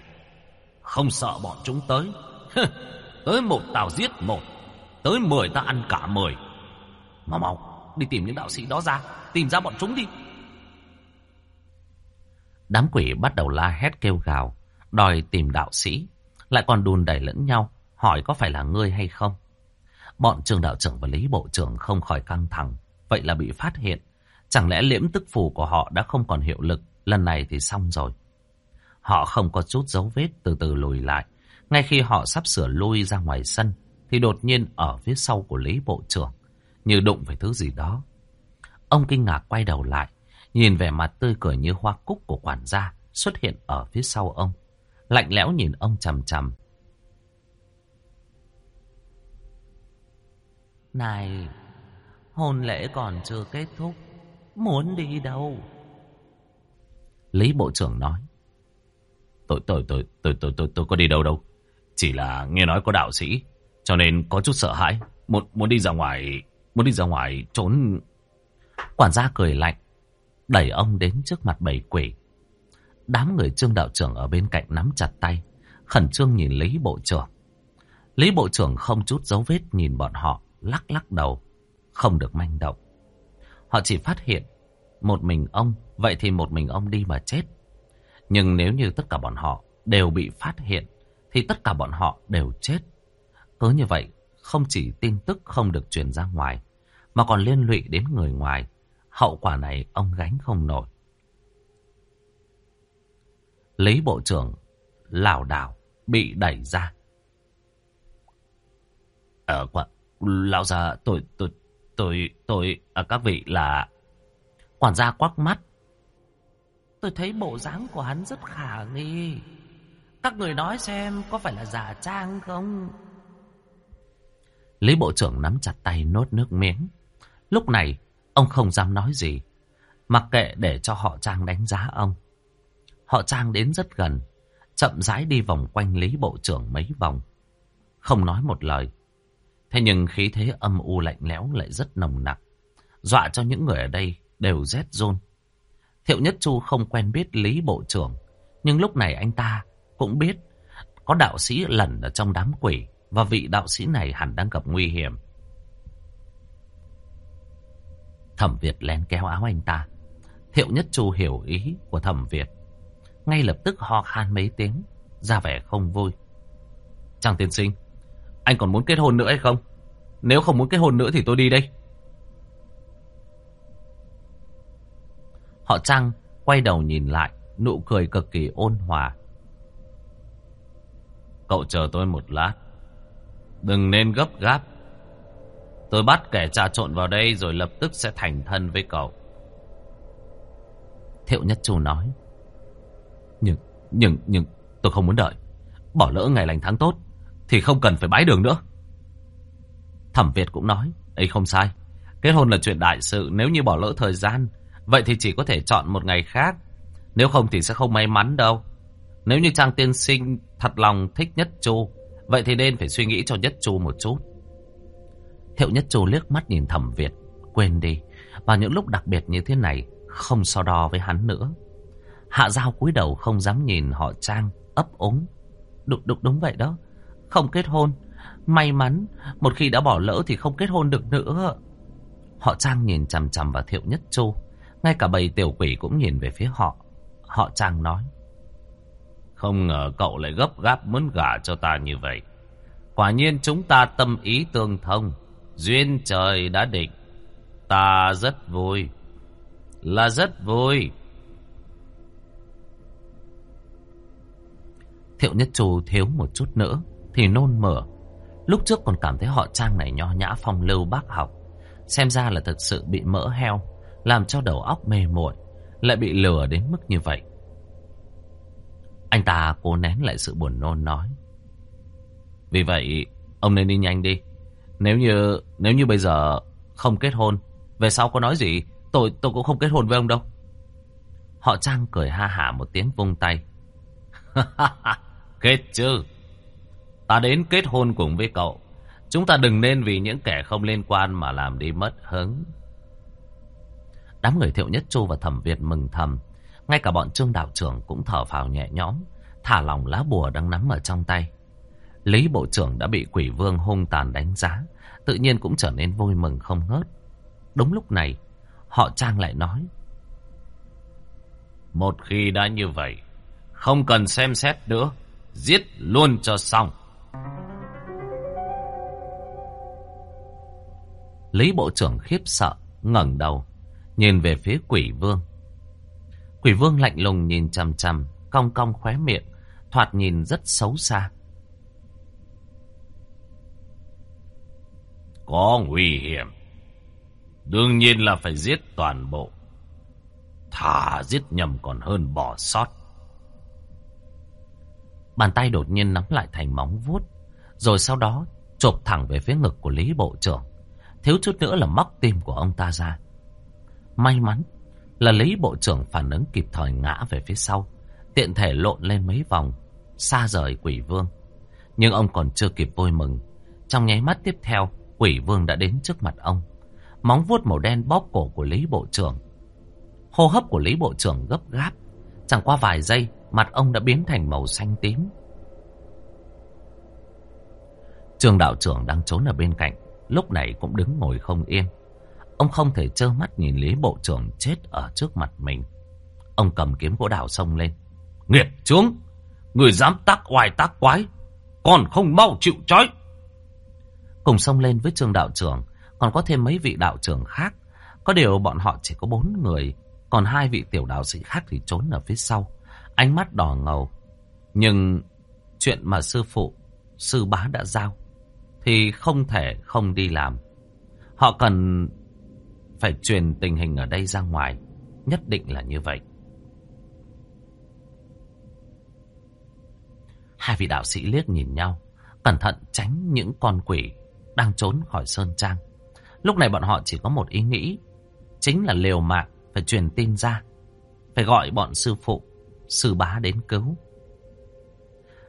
Không sợ bọn chúng tới. tới một tao giết một. Tới mười ta ăn cả mười. Mau mau, đi tìm những đạo sĩ đó ra. Tìm ra bọn chúng đi. Đám quỷ bắt đầu la hét kêu gào. Đòi tìm đạo sĩ. Lại còn đùn đẩy lẫn nhau, hỏi có phải là ngươi hay không. Bọn trường đạo trưởng và Lý Bộ trưởng không khỏi căng thẳng. Vậy là bị phát hiện. Chẳng lẽ liễm tức phù của họ đã không còn hiệu lực. Lần này thì xong rồi. Họ không có chút dấu vết từ từ lùi lại. Ngay khi họ sắp sửa lui ra ngoài sân. Thì đột nhiên ở phía sau của Lý Bộ trưởng. Như đụng phải thứ gì đó. Ông kinh ngạc quay đầu lại. Nhìn vẻ mặt tươi cười như hoa cúc của quản gia. Xuất hiện ở phía sau ông. Lạnh lẽo nhìn ông chầm chầm. Này, hôn lễ còn chưa kết thúc, muốn đi đâu? Lý Bộ trưởng nói. Tôi, tôi, tôi, tôi, tôi, tôi, tôi có đi đâu đâu. Chỉ là nghe nói có đạo sĩ, cho nên có chút sợ hãi. Muốn, muốn đi ra ngoài, muốn đi ra ngoài trốn. Quản gia cười lạnh, đẩy ông đến trước mặt bảy quỷ. Đám người trương đạo trưởng ở bên cạnh nắm chặt tay, khẩn trương nhìn Lý Bộ trưởng. Lý Bộ trưởng không chút dấu vết nhìn bọn họ, lắc lắc đầu, không được manh động. Họ chỉ phát hiện một mình ông, vậy thì một mình ông đi mà chết. Nhưng nếu như tất cả bọn họ đều bị phát hiện, thì tất cả bọn họ đều chết. Cứ như vậy, không chỉ tin tức không được truyền ra ngoài, mà còn liên lụy đến người ngoài. Hậu quả này ông gánh không nổi. Lý Bộ trưởng lảo đảo bị đẩy ra. Ờ, Ở quận Lão già tôi, tôi, tôi, tôi, à, các vị là... Quản gia quắc mắt. Tôi thấy bộ dáng của hắn rất khả nghi. Các người nói xem có phải là giả trang không? Lý Bộ trưởng nắm chặt tay nốt nước miếng. Lúc này, ông không dám nói gì. Mặc kệ để cho họ Trang đánh giá ông. Họ Trang đến rất gần. Chậm rãi đi vòng quanh Lý Bộ trưởng mấy vòng. Không nói một lời. Thế nhưng khí thế âm u lạnh lẽo lại rất nồng nặc. Dọa cho những người ở đây đều rét run. Thiệu Nhất Chu không quen biết Lý Bộ trưởng. Nhưng lúc này anh ta cũng biết có đạo sĩ lẩn ở trong đám quỷ. Và vị đạo sĩ này hẳn đang gặp nguy hiểm. Thẩm Việt lén kéo áo anh ta. Thiệu Nhất Chu hiểu ý của Thẩm Việt. Ngay lập tức ho khan mấy tiếng. Ra vẻ không vui. Chàng tiên sinh. Anh còn muốn kết hôn nữa hay không? Nếu không muốn kết hôn nữa thì tôi đi đây. Họ Trăng quay đầu nhìn lại, nụ cười cực kỳ ôn hòa. Cậu chờ tôi một lát. Đừng nên gấp gáp. Tôi bắt kẻ trà trộn vào đây rồi lập tức sẽ thành thân với cậu. Thiệu Nhất Chu nói. Nhưng, nhưng, nhưng tôi không muốn đợi. Bỏ lỡ ngày lành tháng tốt thì không cần phải bái đường nữa. Thẩm Việt cũng nói, ấy không sai. Kết hôn là chuyện đại sự, nếu như bỏ lỡ thời gian, vậy thì chỉ có thể chọn một ngày khác. Nếu không thì sẽ không may mắn đâu. Nếu như Trang tiên sinh thật lòng thích Nhất Chu, vậy thì nên phải suy nghĩ cho Nhất Chu một chút. Thiệu Nhất Chu liếc mắt nhìn Thẩm Việt, quên đi. Vào những lúc đặc biệt như thế này, không so đo với hắn nữa. Hạ Giao cúi đầu không dám nhìn họ Trang, ấp úng. Đúng, đúng, đúng vậy đó. Không kết hôn. May mắn, một khi đã bỏ lỡ thì không kết hôn được nữa. Họ Trang nhìn chằm chằm vào Thiệu Nhất Chu. Ngay cả bầy tiểu quỷ cũng nhìn về phía họ. Họ Trang nói. Không ngờ cậu lại gấp gáp muốn gả cho ta như vậy. Quả nhiên chúng ta tâm ý tương thông. Duyên trời đã định. Ta rất vui. Là rất vui. Thiệu Nhất Chu thiếu một chút nữa thì nôn mửa. Lúc trước còn cảm thấy họ trang này nho nhã phong lưu bác học. Xem ra là thật sự bị mỡ heo, làm cho đầu óc mê muội, lại bị lừa đến mức như vậy. Anh ta cố nén lại sự buồn nôn nói. Vì vậy, ông nên đi nhanh đi. Nếu như nếu như bây giờ không kết hôn, về sau có nói gì, tôi tôi cũng không kết hôn với ông đâu. Họ Trang cười ha hả một tiếng vung tay. kết chứ. Ta đến kết hôn cùng với cậu. Chúng ta đừng nên vì những kẻ không liên quan mà làm đi mất hứng. Đám người thiệu nhất chu và thẩm Việt mừng thầm. Ngay cả bọn trương đạo trưởng cũng thở phào nhẹ nhõm. Thả lòng lá bùa đang nắm ở trong tay. Lý bộ trưởng đã bị quỷ vương hung tàn đánh giá. Tự nhiên cũng trở nên vui mừng không ngớt. Đúng lúc này, họ Trang lại nói. Một khi đã như vậy, không cần xem xét nữa. Giết luôn cho xong. Lý Bộ trưởng khiếp sợ, ngẩng đầu, nhìn về phía quỷ vương. Quỷ vương lạnh lùng nhìn chằm chằm, cong cong khóe miệng, thoạt nhìn rất xấu xa. Có nguy hiểm. Đương nhiên là phải giết toàn bộ. Thà giết nhầm còn hơn bỏ sót. Bàn tay đột nhiên nắm lại thành móng vuốt, rồi sau đó chộp thẳng về phía ngực của Lý Bộ trưởng. Thiếu chút nữa là móc tim của ông ta ra. May mắn là Lý Bộ trưởng phản ứng kịp thời ngã về phía sau, tiện thể lộn lên mấy vòng, xa rời quỷ vương. Nhưng ông còn chưa kịp vui mừng. Trong nháy mắt tiếp theo, quỷ vương đã đến trước mặt ông. Móng vuốt màu đen bóp cổ của Lý Bộ trưởng. Hô hấp của Lý Bộ trưởng gấp gáp. Chẳng qua vài giây, mặt ông đã biến thành màu xanh tím. Trường đạo trưởng đang trốn ở bên cạnh, lúc này cũng đứng ngồi không yên. Ông không thể trơ mắt nhìn Lý Bộ trưởng chết ở trước mặt mình. Ông cầm kiếm gỗ đào xông lên. Nghiệt chướng! Người dám tác oai tác quái! Còn không mau chịu trói! Cùng xông lên với trương đạo trưởng, còn có thêm mấy vị đạo trưởng khác. Có điều bọn họ chỉ có bốn người, còn hai vị tiểu đạo sĩ khác thì trốn ở phía sau. Ánh mắt đỏ ngầu. Nhưng chuyện mà sư phụ, sư bá đã giao, thì không thể không đi làm. Họ cần phải truyền tình hình ở đây ra ngoài. Nhất định là như vậy. Hai vị đạo sĩ liếc nhìn nhau, cẩn thận tránh những con quỷ đang trốn khỏi Sơn Trang. Lúc này bọn họ chỉ có một ý nghĩ, chính là liều mạng phải truyền tin ra, phải gọi bọn sư phụ, sư bá đến cứu.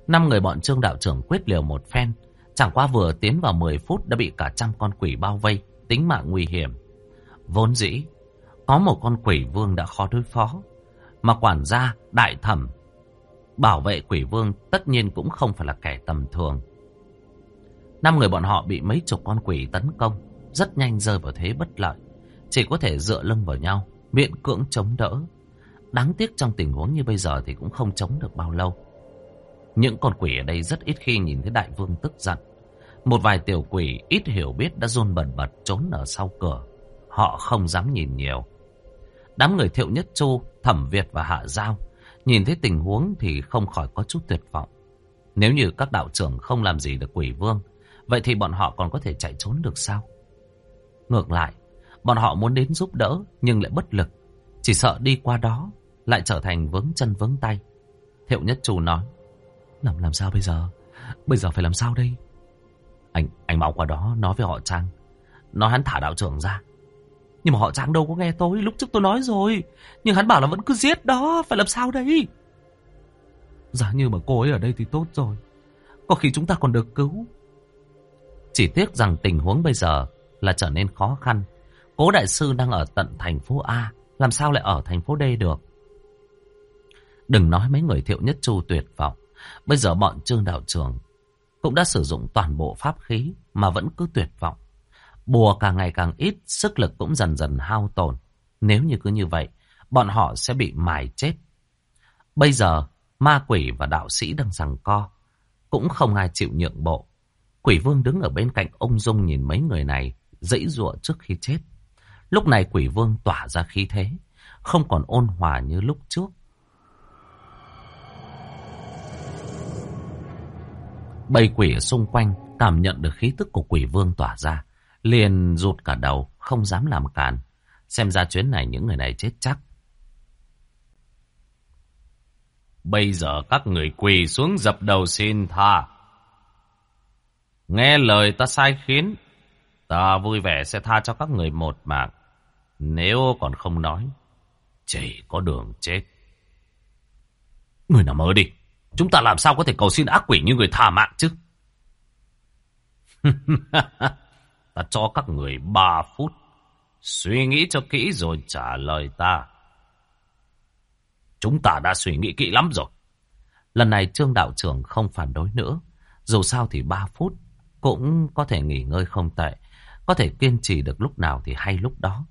Năm người bọn trương đạo trưởng quyết liều một phen, chẳng qua vừa tiến vào 10 phút đã bị cả trăm con quỷ bao vây, tính mạng nguy hiểm. Vốn dĩ, có một con quỷ vương đã khó đối phó, mà quản gia, đại thẩm, bảo vệ quỷ vương tất nhiên cũng không phải là kẻ tầm thường. Năm người bọn họ bị mấy chục con quỷ tấn công, rất nhanh rơi vào thế bất lợi. Chỉ có thể dựa lưng vào nhau, miễn cưỡng chống đỡ. Đáng tiếc trong tình huống như bây giờ thì cũng không chống được bao lâu. Những con quỷ ở đây rất ít khi nhìn thấy đại vương tức giận. Một vài tiểu quỷ ít hiểu biết đã run bần bật trốn ở sau cửa. Họ không dám nhìn nhiều. Đám người thiệu nhất chu, thẩm Việt và hạ giao nhìn thấy tình huống thì không khỏi có chút tuyệt vọng. Nếu như các đạo trưởng không làm gì được quỷ vương Vậy thì bọn họ còn có thể chạy trốn được sao? Ngược lại, bọn họ muốn đến giúp đỡ nhưng lại bất lực. Chỉ sợ đi qua đó lại trở thành vướng chân vướng tay. Thiệu Nhất Trù nói, làm làm sao bây giờ? Bây giờ phải làm sao đây? Anh anh mau qua đó nói với họ Trang. Nói hắn thả đạo trưởng ra. Nhưng mà họ Trang đâu có nghe tôi, lúc trước tôi nói rồi. Nhưng hắn bảo là vẫn cứ giết đó, phải làm sao đây? Giả như mà cô ấy ở đây thì tốt rồi. Có khi chúng ta còn được cứu. Chỉ tiếc rằng tình huống bây giờ là trở nên khó khăn. Cố đại sư đang ở tận thành phố A, làm sao lại ở thành phố D được? Đừng nói mấy người thiệu nhất chu tuyệt vọng. Bây giờ bọn trương đạo trường cũng đã sử dụng toàn bộ pháp khí mà vẫn cứ tuyệt vọng. Bùa càng ngày càng ít, sức lực cũng dần dần hao tổn. Nếu như cứ như vậy, bọn họ sẽ bị mài chết. Bây giờ, ma quỷ và đạo sĩ đang giằng co. Cũng không ai chịu nhượng bộ. Quỷ vương đứng ở bên cạnh ông Dung nhìn mấy người này dãy giụa trước khi chết. Lúc này quỷ vương tỏa ra khí thế, không còn ôn hòa như lúc trước. Bầy quỷ ở xung quanh cảm nhận được khí tức của quỷ vương tỏa ra, liền rụt cả đầu, không dám làm càn. Xem ra chuyến này những người này chết chắc. Bây giờ các người quỳ xuống dập đầu xin tha. Nghe lời ta sai khiến, ta vui vẻ sẽ tha cho các người một mạng. Nếu còn không nói, chỉ có đường chết. Người nào mơ đi, chúng ta làm sao có thể cầu xin ác quỷ như người tha mạng chứ? ta cho các người ba phút, suy nghĩ cho kỹ rồi trả lời ta. Chúng ta đã suy nghĩ kỹ lắm rồi. Lần này Trương Đạo trưởng không phản đối nữa. Dù sao thì ba phút cũng có thể nghỉ ngơi không tệ. Có thể kiên trì được lúc nào thì hay lúc đó.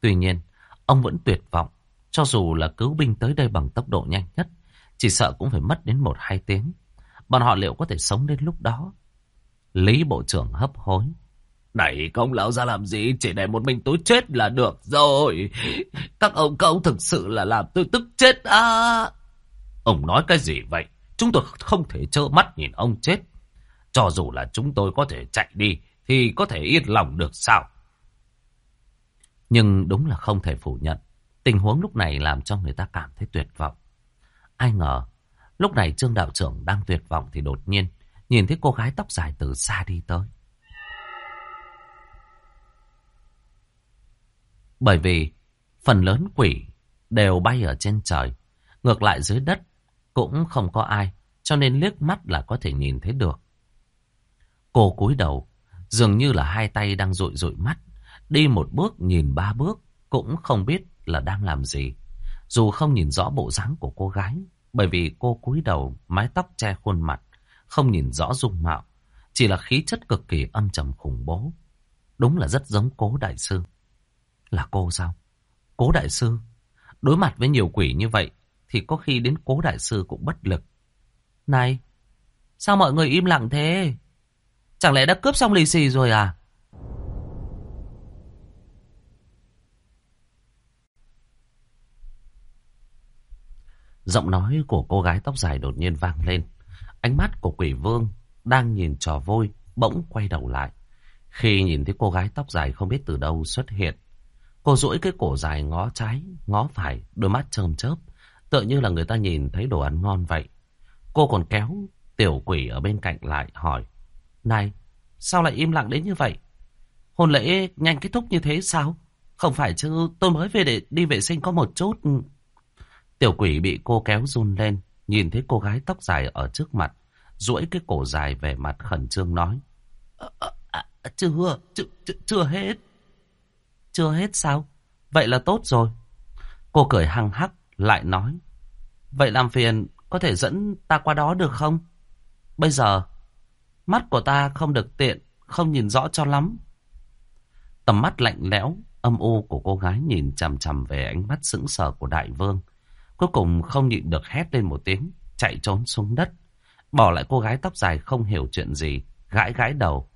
Tuy nhiên, ông vẫn tuyệt vọng. Cho dù là cứu binh tới đây bằng tốc độ nhanh nhất, chỉ sợ cũng phải mất đến một hai tiếng. Bọn họ liệu có thể sống đến lúc đó? Lý Bộ trưởng hấp hối. Đẩy công lão ra làm gì? Chỉ để một mình tôi chết là được rồi. Các ông công thực sự là làm tôi tức chết à. Ông nói cái gì vậy? Chúng tôi không thể trơ mắt nhìn ông chết. Cho dù là chúng tôi có thể chạy đi, thì có thể yên lòng được sao? Nhưng đúng là không thể phủ nhận. Tình huống lúc này làm cho người ta cảm thấy tuyệt vọng. Ai ngờ, lúc này Trương Đạo trưởng đang tuyệt vọng thì đột nhiên, nhìn thấy cô gái tóc dài từ xa đi tới. Bởi vì phần lớn quỷ đều bay ở trên trời, ngược lại dưới đất cũng không có ai, cho nên liếc mắt là có thể nhìn thấy được. Cô cúi đầu, dường như là hai tay đang rụi rụi mắt, đi một bước nhìn ba bước, cũng không biết là đang làm gì. Dù không nhìn rõ bộ dáng của cô gái, bởi vì cô cúi đầu, mái tóc che khuôn mặt, không nhìn rõ dung mạo, chỉ là khí chất cực kỳ âm trầm khủng bố. Đúng là rất giống cố đại sư. Là cô sao? Cố đại sư? Đối mặt với nhiều quỷ như vậy, thì có khi đến cố đại sư cũng bất lực. Này, sao mọi người im lặng thế? Chẳng lẽ đã cướp xong lì xì rồi à? Giọng nói của cô gái tóc dài đột nhiên vang lên. Ánh mắt của quỷ vương đang nhìn trò vôi bỗng quay đầu lại. Khi nhìn thấy cô gái tóc dài không biết từ đâu xuất hiện. Cô duỗi cái cổ dài ngó trái, ngó phải, đôi mắt trơm chớp. Tựa như là người ta nhìn thấy đồ ăn ngon vậy. Cô còn kéo tiểu quỷ ở bên cạnh lại hỏi. Này, sao lại im lặng đến như vậy? Hôn lễ nhanh kết thúc như thế sao? Không phải chứ tôi mới về để đi vệ sinh có một chút. Tiểu quỷ bị cô kéo run lên, nhìn thấy cô gái tóc dài ở trước mặt, duỗi cái cổ dài về mặt khẩn trương nói. À, à, chưa, chưa, chưa, chưa hết. Chưa hết sao? Vậy là tốt rồi. Cô cười hăng hắc, lại nói. Vậy làm phiền, có thể dẫn ta qua đó được không? Bây giờ, mắt của ta không được tiện, không nhìn rõ cho lắm. Tầm mắt lạnh lẽo, âm u của cô gái nhìn chằm chằm về ánh mắt sững sờ của đại vương. Cuối cùng không nhịn được hét lên một tiếng, chạy trốn xuống đất. Bỏ lại cô gái tóc dài không hiểu chuyện gì, gãi gãi đầu.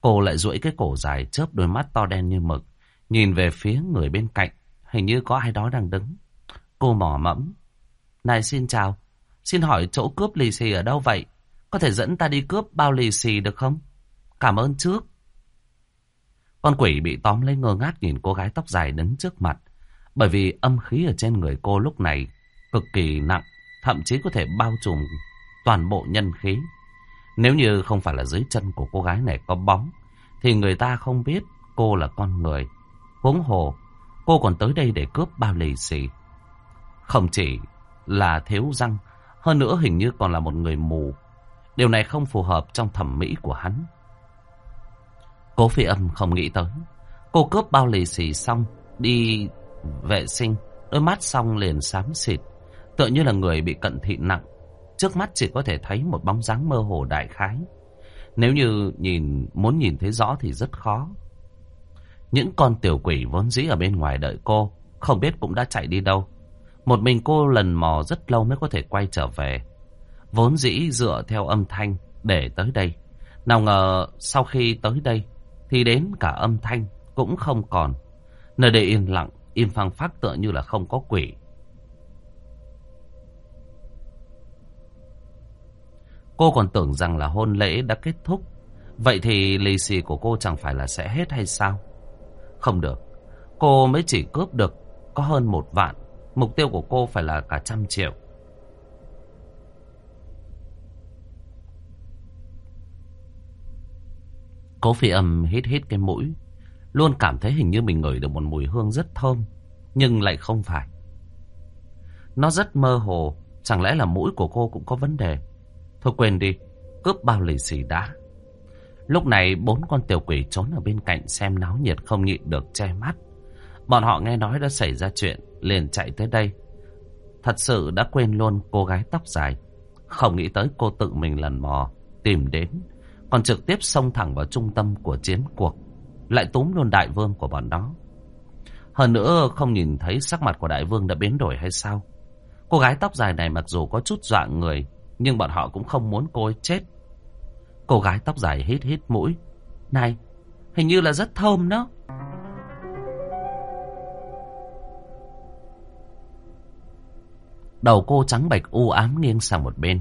Cô lại duỗi cái cổ dài chớp đôi mắt to đen như mực, nhìn về phía người bên cạnh, hình như có ai đó đang đứng. Cô mỏ mẫm. Này xin chào, xin hỏi chỗ cướp lì xì ở đâu vậy? Có thể dẫn ta đi cướp bao lì xì được không? Cảm ơn trước. Con quỷ bị tóm lấy ngơ ngác nhìn cô gái tóc dài đứng trước mặt. Bởi vì âm khí ở trên người cô lúc này cực kỳ nặng, thậm chí có thể bao trùm toàn bộ nhân khí. Nếu như không phải là dưới chân của cô gái này có bóng, thì người ta không biết cô là con người. Huống hồ, cô còn tới đây để cướp bao lì xì. Không chỉ là thiếu răng, hơn nữa hình như còn là một người mù. Điều này không phù hợp trong thẩm mỹ của hắn. Cố phi âm không nghĩ tới. Cô cướp bao lì xì xong, đi vệ sinh, đôi mắt xong liền xám xịt, tựa như là người bị cận thị nặng. Trước mắt chỉ có thể thấy một bóng dáng mơ hồ đại khái. Nếu như nhìn muốn nhìn thấy rõ thì rất khó. Những con tiểu quỷ vốn dĩ ở bên ngoài đợi cô, không biết cũng đã chạy đi đâu. Một mình cô lần mò rất lâu mới có thể quay trở về. Vốn dĩ dựa theo âm thanh để tới đây. Nào ngờ sau khi tới đây, thì đến cả âm thanh cũng không còn. Nơi đây yên lặng, im phăng phắc tựa như là không có quỷ. Cô còn tưởng rằng là hôn lễ đã kết thúc. Vậy thì lì xì của cô chẳng phải là sẽ hết hay sao? Không được. Cô mới chỉ cướp được có hơn một vạn. Mục tiêu của cô phải là cả trăm triệu. Cố phi âm hít hít cái mũi. Luôn cảm thấy hình như mình ngửi được một mùi hương rất thơm. Nhưng lại không phải. Nó rất mơ hồ. Chẳng lẽ là mũi của cô cũng có vấn đề. Thôi quên đi. Cướp bao lì xì đã. Lúc này bốn con tiểu quỷ trốn ở bên cạnh xem náo nhiệt không nhịn được che mắt. Bọn họ nghe nói đã xảy ra chuyện, liền chạy tới đây. Thật sự đã quên luôn cô gái tóc dài. Không nghĩ tới cô tự mình lần mò, tìm đến. Còn trực tiếp xông thẳng vào trung tâm của chiến cuộc lại túm luôn đại vương của bọn đó. Hơn nữa không nhìn thấy sắc mặt của đại vương đã biến đổi hay sao. Cô gái tóc dài này mặc dù có chút dọa người, Nhưng bọn họ cũng không muốn cô ấy chết. Cô gái tóc dài hít hít mũi. Này, hình như là rất thơm đó. Đầu cô trắng bạch u ám nghiêng sang một bên.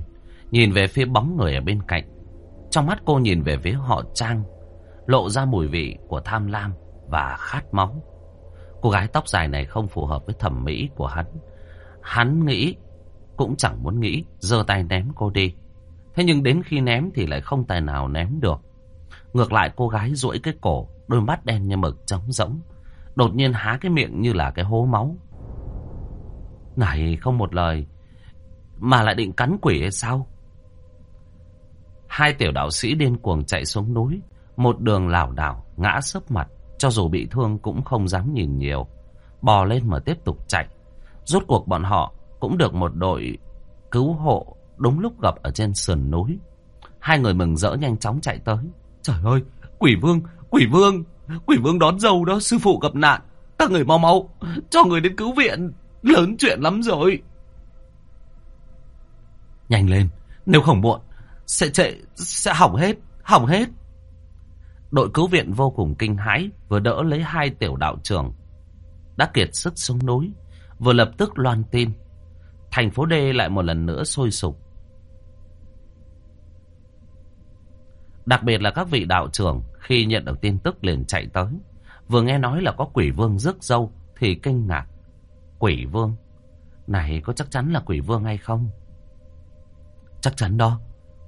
Nhìn về phía bóng người ở bên cạnh. Trong mắt cô nhìn về phía họ Trang. Lộ ra mùi vị của tham lam và khát máu. Cô gái tóc dài này không phù hợp với thẩm mỹ của hắn. Hắn nghĩ, cũng chẳng muốn nghĩ, giơ tay ném cô đi. Thế nhưng đến khi ném thì lại không tài nào ném được. Ngược lại cô gái duỗi cái cổ, đôi mắt đen như mực trống rỗng. Đột nhiên há cái miệng như là cái hố máu. Này không một lời, mà lại định cắn quỷ hay sao? Hai tiểu đạo sĩ điên cuồng chạy xuống núi, một đường lảo đảo, ngã sấp mặt, cho dù bị thương cũng không dám nhìn nhiều. Bò lên mà tiếp tục chạy. Rốt cuộc bọn họ cũng được một đội cứu hộ đúng lúc gặp ở trên sườn núi. Hai người mừng rỡ nhanh chóng chạy tới. Trời ơi, quỷ vương, quỷ vương, quỷ vương đón dâu đó, sư phụ gặp nạn. Các người mau mau, cho người đến cứu viện, lớn chuyện lắm rồi. Nhanh lên, nếu không muộn, sẽ trễ, sẽ hỏng hết, hỏng hết. Đội cứu viện vô cùng kinh hãi, vừa đỡ lấy hai tiểu đạo trưởng. Đã kiệt sức xuống núi, vừa lập tức loan tin. Thành phố D lại một lần nữa sôi sục. Đặc biệt là các vị đạo trưởng khi nhận được tin tức liền chạy tới. Vừa nghe nói là có quỷ vương rước dâu thì kinh ngạc. Quỷ vương? Này có chắc chắn là quỷ vương hay không? Chắc chắn đó.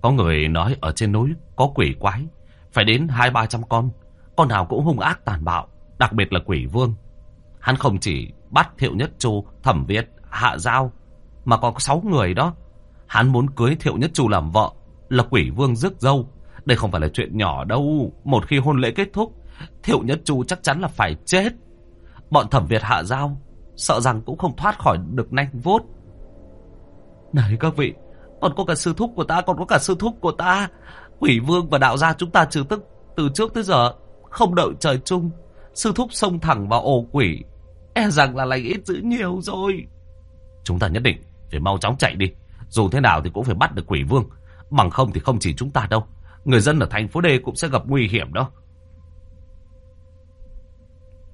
Có người nói ở trên núi có quỷ quái. Phải đến hai ba trăm con. Con nào cũng hung ác tàn bạo. Đặc biệt là quỷ vương. Hắn không chỉ bắt Thiệu Nhất Chu, Thẩm Việt, Hạ Giao. Mà còn có sáu người đó. Hắn muốn cưới Thiệu Nhất Chu làm vợ. Là quỷ vương rước dâu. Đây không phải là chuyện nhỏ đâu. Một khi hôn lễ kết thúc. Thiệu Nhất Chu chắc chắn là phải chết. Bọn Thẩm Việt Hạ Giao. Sợ rằng cũng không thoát khỏi được nanh vốt. Này các vị. Còn có cả sư thúc của ta. Còn có cả sư thúc của ta. Quỷ vương và đạo gia chúng ta trừ tức từ trước tới giờ, không đợi trời chung. Sư thúc xông thẳng vào ổ quỷ. E rằng là lành ít dữ nhiều rồi. Chúng ta nhất định phải mau chóng chạy đi. Dù thế nào thì cũng phải bắt được quỷ vương. Bằng không thì không chỉ chúng ta đâu. Người dân ở thành phố D cũng sẽ gặp nguy hiểm đó.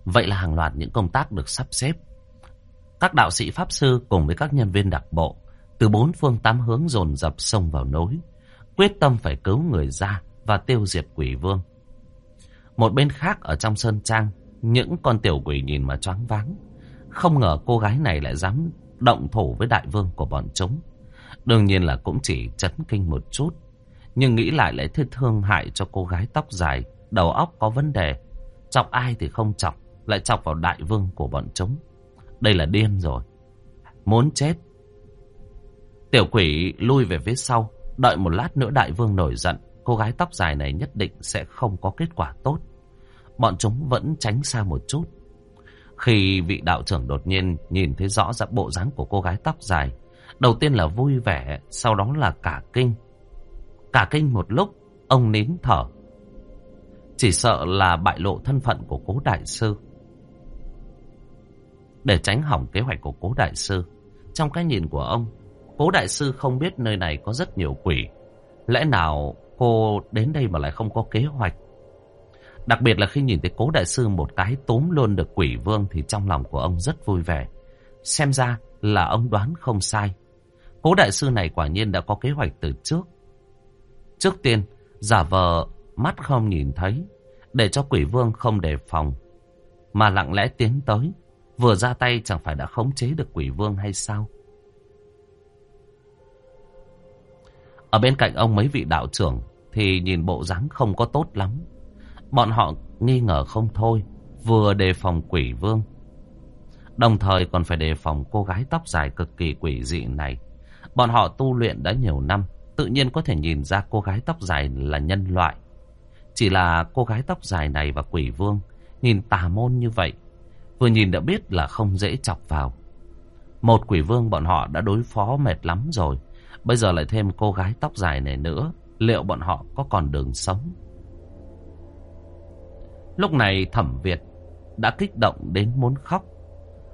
Vậy là hàng loạt những công tác được sắp xếp. Các đạo sĩ Pháp Sư cùng với các nhân viên đặc bộ từ bốn phương tám hướng dồn dập xông vào nối quyết tâm phải cứu người ra và tiêu diệt quỷ vương. Một bên khác ở trong sơn trang, những con tiểu quỷ nhìn mà choáng váng. Không ngờ cô gái này lại dám động thủ với đại vương của bọn chúng. Đương nhiên là cũng chỉ chấn kinh một chút. Nhưng nghĩ lại lại thiết thương hại cho cô gái tóc dài, đầu óc có vấn đề. Chọc ai thì không chọc, lại chọc vào đại vương của bọn chúng. Đây là điên rồi. Muốn chết. Tiểu quỷ lui về phía sau, Đợi một lát nữa đại vương nổi giận, cô gái tóc dài này nhất định sẽ không có kết quả tốt. Bọn chúng vẫn tránh xa một chút. Khi vị đạo trưởng đột nhiên nhìn thấy rõ ra bộ dáng của cô gái tóc dài, đầu tiên là vui vẻ, sau đó là cả kinh. Cả kinh một lúc, ông nín thở. Chỉ sợ là bại lộ thân phận của cố đại sư. Để tránh hỏng kế hoạch của cố đại sư, trong cái nhìn của ông, Cố đại sư không biết nơi này có rất nhiều quỷ. Lẽ nào cô đến đây mà lại không có kế hoạch? Đặc biệt là khi nhìn thấy cố đại sư một cái tốm luôn được quỷ vương thì trong lòng của ông rất vui vẻ. Xem ra là ông đoán không sai. Cố đại sư này quả nhiên đã có kế hoạch từ trước. Trước tiên, giả vờ mắt không nhìn thấy, để cho quỷ vương không đề phòng, mà lặng lẽ tiến tới. Vừa ra tay chẳng phải đã khống chế được quỷ vương hay sao? Ở bên cạnh ông mấy vị đạo trưởng thì nhìn bộ dáng không có tốt lắm. Bọn họ nghi ngờ không thôi, vừa đề phòng quỷ vương. Đồng thời còn phải đề phòng cô gái tóc dài cực kỳ quỷ dị này. Bọn họ tu luyện đã nhiều năm, tự nhiên có thể nhìn ra cô gái tóc dài là nhân loại. Chỉ là cô gái tóc dài này và quỷ vương nhìn tà môn như vậy, vừa nhìn đã biết là không dễ chọc vào. Một quỷ vương bọn họ đã đối phó mệt lắm rồi. Bây giờ lại thêm cô gái tóc dài này nữa. Liệu bọn họ có còn đường sống? Lúc này thẩm Việt Đã kích động đến muốn khóc.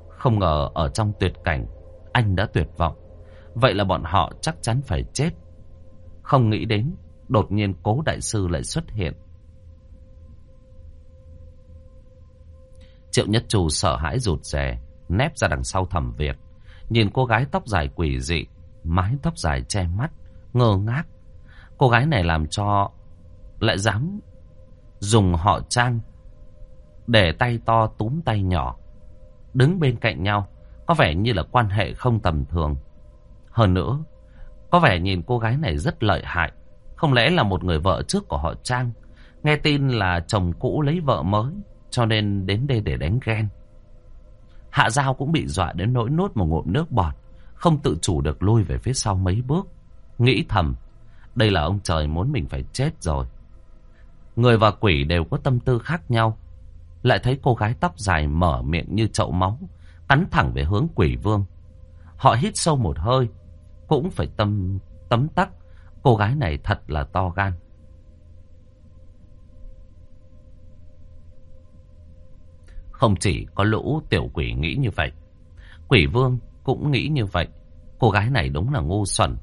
Không ngờ ở trong tuyệt cảnh Anh đã tuyệt vọng. Vậy là bọn họ chắc chắn phải chết. Không nghĩ đến, đột nhiên cố đại sư lại xuất hiện. Triệu Nhất Trù sợ hãi rụt rè, nép ra đằng sau thẩm Việt. Nhìn cô gái tóc dài quỷ dị, mái tóc dài che mắt, ngơ ngác. Cô gái này làm cho lại dám dùng họ trang để tay to túm tay nhỏ. Đứng bên cạnh nhau, có vẻ như là quan hệ không tầm thường. Hơn nữa, có vẻ nhìn cô gái này rất lợi hại. Không lẽ là một người vợ trước của họ Trang. Nghe tin là chồng cũ lấy vợ mới, cho nên đến đây để đánh ghen. Hạ Giao cũng bị dọa đến nỗi nốt một ngụm nước bọt, không tự chủ được lui về phía sau mấy bước. Nghĩ thầm, đây là ông trời muốn mình phải chết rồi. Người và quỷ đều có tâm tư khác nhau. Lại thấy cô gái tóc dài mở miệng như chậu máu, cắn thẳng về hướng quỷ vương. Họ hít sâu một hơi, cũng phải tâm tấm tắc. Cô gái này thật là to gan. Không chỉ có lũ tiểu quỷ nghĩ như vậy. Quỷ vương cũng nghĩ như vậy. Cô gái này đúng là ngu xuẩn.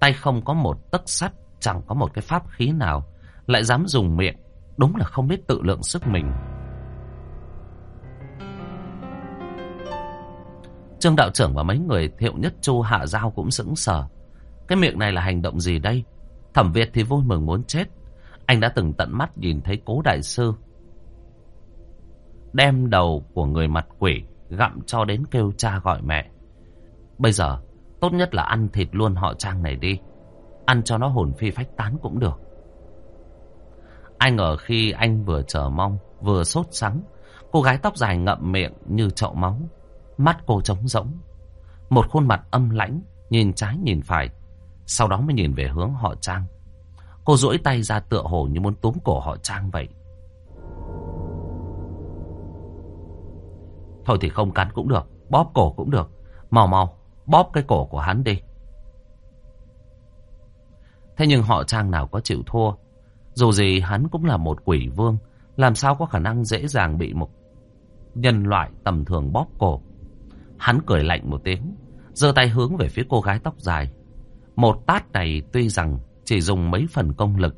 Tay không có một tấc sắt, chẳng có một cái pháp khí nào. Lại dám dùng miệng. Đúng là không biết tự lượng sức mình. Trương đạo trưởng và mấy người thiệu nhất chu hạ giao cũng sững sờ. Cái miệng này là hành động gì đây? Thẩm Việt thì vui mừng muốn chết. Anh đã từng tận mắt nhìn thấy cố đại sư. Đem đầu của người mặt quỷ gặm cho đến kêu cha gọi mẹ. Bây giờ, tốt nhất là ăn thịt luôn họ trang này đi. Ăn cho nó hồn phi phách tán cũng được. Anh ở khi anh vừa chờ mong, vừa sốt sắng. Cô gái tóc dài ngậm miệng như chậu máu. Mắt cô trống rỗng. Một khuôn mặt âm lãnh, nhìn trái nhìn phải. Sau đó mới nhìn về hướng họ Trang. Cô duỗi tay ra tựa hồ như muốn túm cổ họ Trang vậy. Thôi thì không cắn cũng được, bóp cổ cũng được. Mau mau, bóp cái cổ của hắn đi. Thế nhưng họ Trang nào có chịu thua. Dù gì hắn cũng là một quỷ vương. Làm sao có khả năng dễ dàng bị một nhân loại tầm thường bóp cổ. Hắn cười lạnh một tiếng, giơ tay hướng về phía cô gái tóc dài. Một tát này tuy rằng chỉ dùng mấy phần công lực,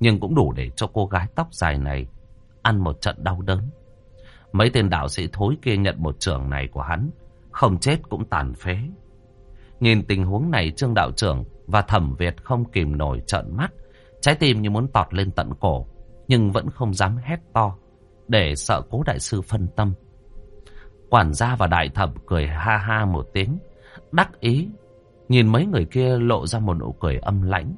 nhưng cũng đủ để cho cô gái tóc dài này ăn một trận đau đớn. Mấy tên đạo sĩ thối kia nhận một trưởng này của hắn, không chết cũng tàn phế. Nhìn tình huống này Trương đạo trưởng và thẩm Việt không kìm nổi trợn mắt, trái tim như muốn tọt lên tận cổ, nhưng vẫn không dám hét to, để sợ cố đại sư phân tâm. Quản gia và đại thẩm cười ha ha một tiếng, đắc ý, nhìn mấy người kia lộ ra một nụ cười âm lãnh.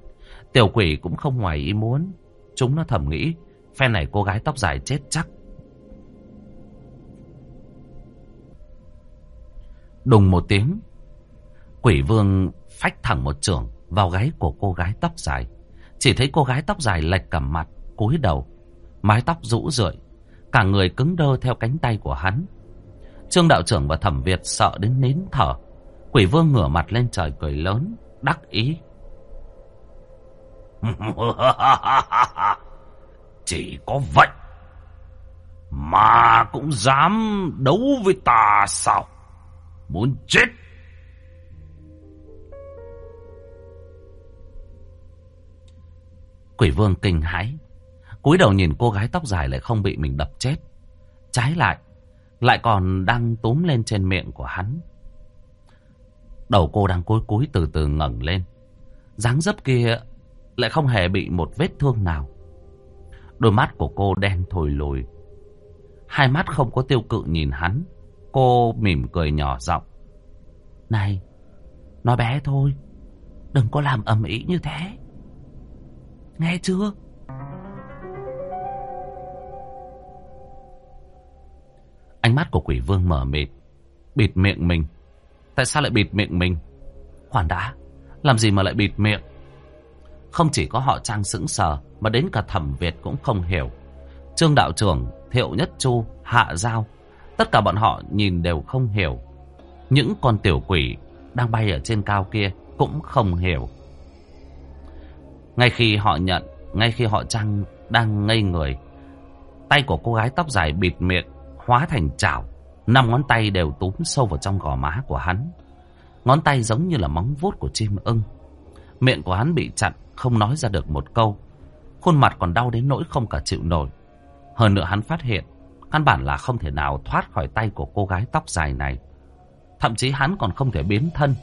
Tiểu quỷ cũng không ngoài ý muốn, chúng nó thầm nghĩ, phe này cô gái tóc dài chết chắc. Đùng một tiếng, quỷ vương phách thẳng một trường vào gáy của cô gái tóc dài. Chỉ thấy cô gái tóc dài lệch cả mặt, cúi đầu, mái tóc rũ rượi, cả người cứng đơ theo cánh tay của hắn. Trương đạo trưởng và thẩm Việt sợ đến nín thở. Quỷ vương ngửa mặt lên trời cười lớn, đắc ý. Chỉ có vậy mà cũng dám đấu với ta sao? Muốn chết? Quỷ vương kinh hãi, cúi đầu nhìn cô gái tóc dài lại không bị mình đập chết. Trái lại, lại còn đang túm lên trên miệng của hắn. Đầu cô đang cúi cúi từ từ ngẩng lên. dáng dấp kia lại không hề bị một vết thương nào. Đôi mắt của cô đen thồi lùi. Hai mắt không có tiêu cự nhìn hắn. Cô mỉm cười nhỏ giọng. Này, nói bé thôi. Đừng có làm ầm ĩ như thế. Nghe chưa? Ánh mắt của quỷ vương mở mịt. Bịt miệng mình. Tại sao lại bịt miệng mình? Khoản đã. Làm gì mà lại bịt miệng? Không chỉ có họ trang sững sờ. Mà đến cả thẩm Việt cũng không hiểu. Trương đạo trưởng, Thiệu Nhất Chu, Hạ Giao. Tất cả bọn họ nhìn đều không hiểu. Những con tiểu quỷ đang bay ở trên cao kia cũng không hiểu. Ngay khi họ nhận, ngay khi họ trang đang ngây người, tay của cô gái tóc dài bịt miệng, hóa thành chảo. Năm ngón tay đều túm sâu vào trong gò má của hắn. Ngón tay giống như là móng vuốt của chim ưng. Miệng của hắn bị chặn, không nói ra được một câu. Khuôn mặt còn đau đến nỗi không cả chịu nổi. Hơn nữa hắn phát hiện, căn bản là không thể nào thoát khỏi tay của cô gái tóc dài này. Thậm chí hắn còn không thể biến thân.